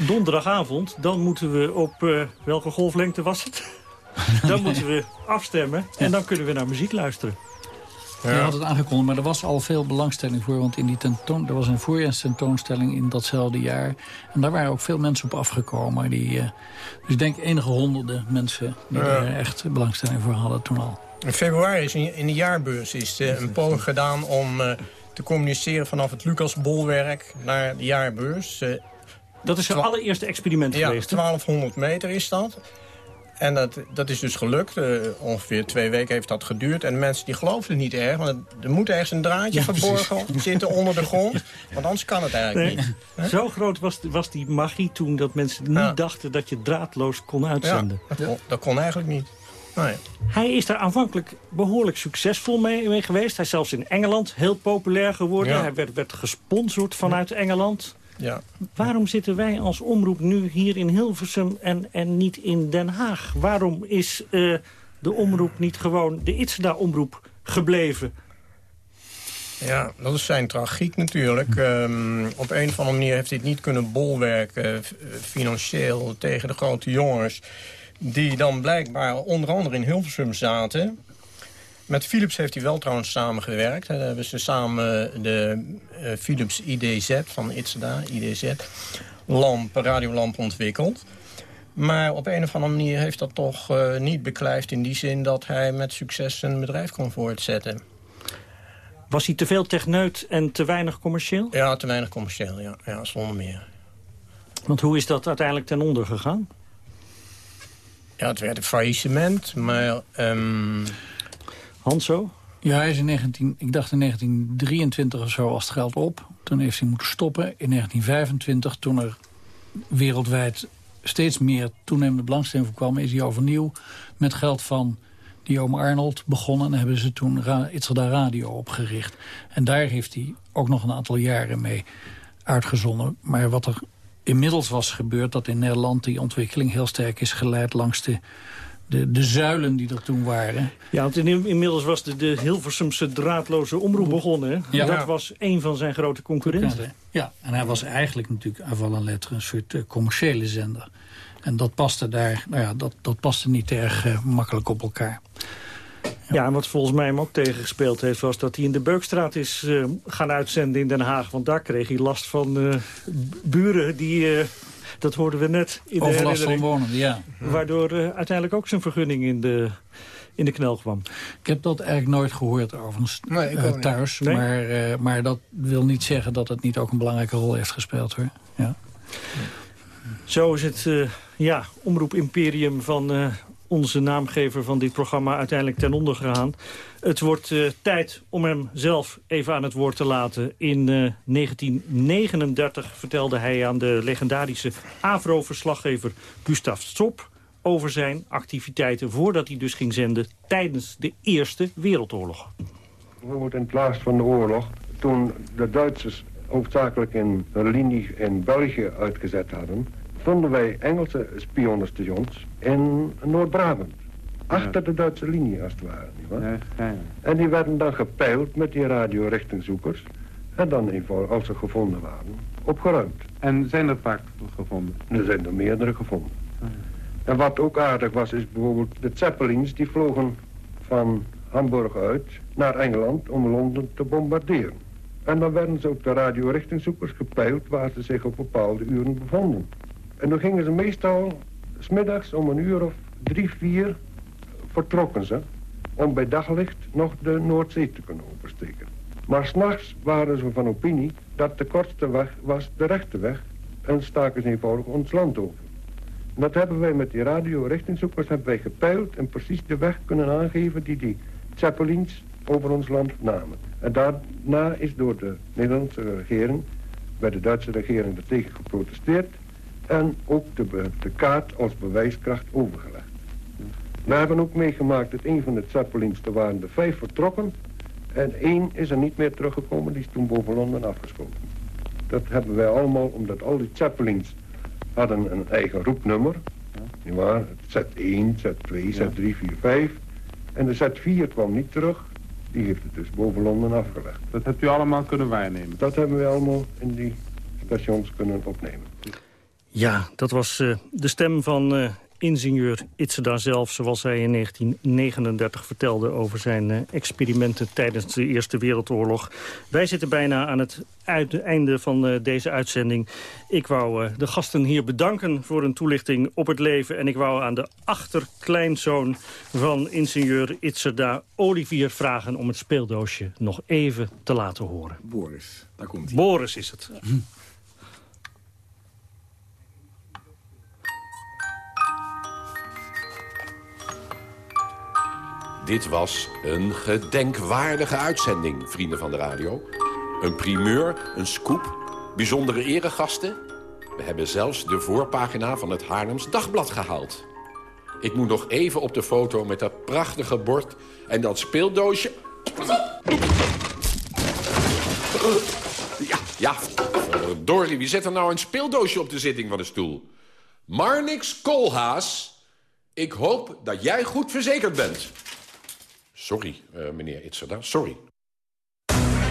donderdagavond, dan moeten we op... Uh, welke golflengte was het? dan moeten we afstemmen en dan kunnen we naar muziek luisteren. Ja. Je had het aangekondigd, maar er was al veel belangstelling voor. Want in die tentoon, er was een voorjaarstentoonstelling in datzelfde jaar. En daar waren ook veel mensen op afgekomen. Die, uh, dus ik denk enige honderden mensen die ja. er echt belangstelling voor hadden toen al. In februari is in de jaarbeurs is uh, een poging gedaan om uh, te communiceren vanaf het Lucas Bolwerk naar de jaarbeurs. Uh, dat is het allereerste experiment ja, geweest? 1200 meter is dat. En dat, dat is dus gelukt. ongeveer twee weken heeft dat geduurd. En de mensen die geloofden niet erg. Want er moet ergens een draadje ja, verborgen precies. zitten onder de grond. Want anders kan het eigenlijk nee. niet. Zo groot was, was die magie toen dat mensen niet ja. dachten dat je draadloos kon uitzenden. Ja, dat, kon, dat kon eigenlijk niet. Nee. Hij is daar aanvankelijk behoorlijk succesvol mee, mee, geweest. Hij is zelfs in Engeland heel populair geworden. Ja. Hij werd, werd gesponsord vanuit. Engeland. Ja. Waarom zitten wij als omroep nu hier in Hilversum en, en niet in Den Haag? Waarom is uh, de omroep niet gewoon de Itzda-omroep gebleven? Ja, dat is zijn tragiek natuurlijk. Um, op een of andere manier heeft hij het niet kunnen bolwerken... financieel tegen de grote jongens die dan blijkbaar onder andere in Hilversum zaten. Met Philips heeft hij wel trouwens samengewerkt. Daar hebben ze samen de uh, Philips IDZ van Itzda, IDZ, lamp, radiolamp ontwikkeld. Maar op een of andere manier heeft dat toch uh, niet beklijft... in die zin dat hij met succes zijn bedrijf kon voortzetten. Was hij te veel techneut en te weinig commercieel? Ja, te weinig commercieel, ja, ja zonder meer. Want hoe is dat uiteindelijk ten onder gegaan? Ja, het werd een faillissement, maar... Um... Hanso? Ja, hij is in 19, ik dacht in 1923 of zo als het geld op. Toen heeft hij moeten stoppen. In 1925, toen er wereldwijd steeds meer toenemende belangstelling voor kwam... is hij overnieuw met geld van Diome Arnold begonnen... en hebben ze toen Ra Itzerda Radio opgericht. En daar heeft hij ook nog een aantal jaren mee uitgezonden. Maar wat er inmiddels was gebeurd dat in Nederland die ontwikkeling heel sterk is geleid langs de, de, de zuilen die er toen waren. Ja, want in, inmiddels was de, de Hilversumse draadloze omroep begonnen. Ja. Dat was een van zijn grote concurrenten. Ja, en hij was eigenlijk natuurlijk avant la lettre een soort uh, commerciële zender. En dat paste daar, nou ja, dat, dat paste niet erg uh, makkelijk op elkaar. Ja, en wat volgens mij hem ook tegengespeeld heeft... was dat hij in de Beukstraat is uh, gaan uitzenden in Den Haag. Want daar kreeg hij last van uh, buren die... Uh, dat hoorden we net in Overlast van wonen, ja. Waardoor uiteindelijk ook zijn vergunning in de, in de knel kwam. Ik heb dat eigenlijk nooit gehoord overigens nee, uh, thuis. Nee? Maar, uh, maar dat wil niet zeggen dat het niet ook een belangrijke rol heeft gespeeld. hoor. Ja. Zo is het uh, ja, omroep imperium van onze naamgever van dit programma uiteindelijk ten onder gegaan. Het wordt uh, tijd om hem zelf even aan het woord te laten. In uh, 1939 vertelde hij aan de legendarische AVRO-verslaggever Gustav Strop over zijn activiteiten voordat hij dus ging zenden tijdens de Eerste Wereldoorlog. Bijvoorbeeld in het laatst van de oorlog, toen de Duitsers hoofdzakelijk in linie in België uitgezet hadden, vonden wij Engelse spionnenstations in Noord-Brabant. Achter de Duitse linie, als het ware. Ja, ja. En die werden dan gepeild met die radiorichtingzoekers. En dan, als ze gevonden waren, opgeruimd. En zijn er vaak gevonden? Er zijn er meerdere gevonden. En wat ook aardig was, is bijvoorbeeld de Zeppelins... die vlogen van Hamburg uit naar Engeland om Londen te bombarderen. En dan werden ze op de radiorichtingzoekers gepeild... waar ze zich op bepaalde uren bevonden. En dan gingen ze meestal smiddags om een uur of drie, vier vertrokken ze... om bij daglicht nog de Noordzee te kunnen oversteken. Maar s'nachts waren ze van opinie dat de kortste weg was de rechte weg... en staken ze eenvoudig ons land over. Dat hebben wij met die radio-richtingzoekers hebben wij gepeild... en precies de weg kunnen aangeven die die Zeppelins over ons land namen. En daarna is door de Nederlandse regering... bij de Duitse regering daartegen geprotesteerd en ook de, de kaart als bewijskracht overgelegd. We hebben ook meegemaakt dat een van de Zeppelins, er waren er vijf vertrokken... en één is er niet meer teruggekomen, die is toen boven Londen afgeschoten. Dat hebben wij allemaal omdat al die Zeppelins hadden een eigen roepnummer. Ja. Waar, Z1, Z2, Z3, 4, 5. En de Z4 kwam niet terug. Die heeft het dus boven Londen afgelegd. Dat hebt u allemaal kunnen waarnemen? Dat hebben we allemaal in die stations kunnen opnemen. Ja, dat was uh, de stem van uh, ingenieur Itzeda zelf... zoals hij in 1939 vertelde over zijn uh, experimenten tijdens de Eerste Wereldoorlog. Wij zitten bijna aan het einde van deze uitzending. Ik wou de gasten hier bedanken voor een toelichting op het leven... en ik wou aan de achterkleinzoon van ingenieur Itzeda, Olivier, vragen... om het speeldoosje nog even te laten horen. Boris, daar komt hij. Boris is het. Ja. Dit was een gedenkwaardige uitzending, vrienden van de radio. Een primeur, een scoop, bijzondere eregasten. We hebben zelfs de voorpagina van het Haarlems Dagblad gehaald. Ik moet nog even op de foto met dat prachtige bord en dat speeldoosje... Ja, ja, verdorie, wie zet er nou een speeldoosje op de zitting van de stoel? Marnix Koolhaas, ik hoop dat jij goed verzekerd bent. Sorry, uh, meneer Itzerda, sorry.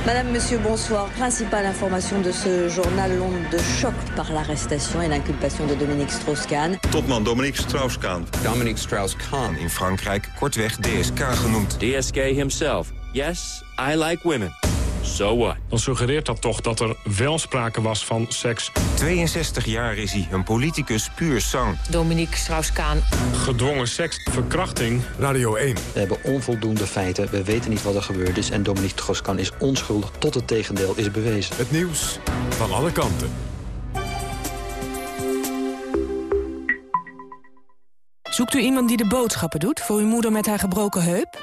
Madame, Monsieur, bonsoir. Principale information de ce journal, l'onde de choc par l'arrestation et l'inculpation de Dominique Strauss-Kahn. Topman Dominique Strauss-Kahn. Dominique Strauss-Kahn. In Frankrijk kortweg DSK genoemd. DSK himself. Yes, I like women. So what? Dan suggereert dat toch dat er wel sprake was van seks. 62 jaar is hij, een politicus puur sang. Dominique Strauss-Kaan. Gedwongen seks, verkrachting. Radio 1. We hebben onvoldoende feiten, we weten niet wat er gebeurd is... en Dominique Strauss-Kaan is onschuldig tot het tegendeel is bewezen. Het nieuws van alle kanten. Zoekt u iemand die de boodschappen doet voor uw moeder met haar gebroken heup?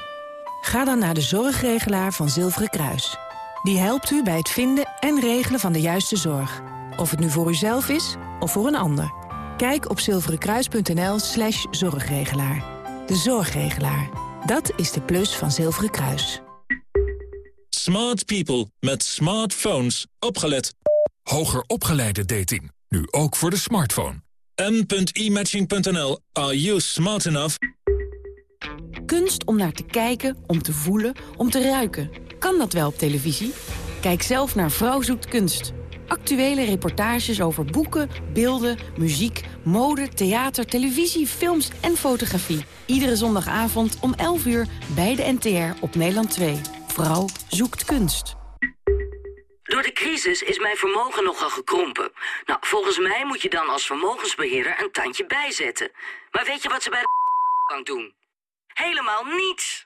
Ga dan naar de zorgregelaar van Zilveren Kruis. Die helpt u bij het vinden en regelen van de juiste zorg. Of het nu voor uzelf is of voor een ander. Kijk op zilverenkruis.nl slash zorgregelaar. De zorgregelaar. Dat is de plus van Zilveren Kruis. Smart people met smartphones. Opgelet. Hoger opgeleide dating. Nu ook voor de smartphone. m.imatching.nl. Are you smart enough? Kunst om naar te kijken, om te voelen, om te ruiken. Kan dat wel op televisie? Kijk zelf naar Vrouw zoekt kunst. Actuele reportages over boeken, beelden, muziek, mode, theater, televisie, films en fotografie. Iedere zondagavond om 11 uur bij de NTR op Nederland 2. Vrouw zoekt kunst. Door de crisis is mijn vermogen nogal gekrompen. Nou, volgens mij moet je dan als vermogensbeheerder een tandje bijzetten. Maar weet je wat ze bij de bank doen? Helemaal niets!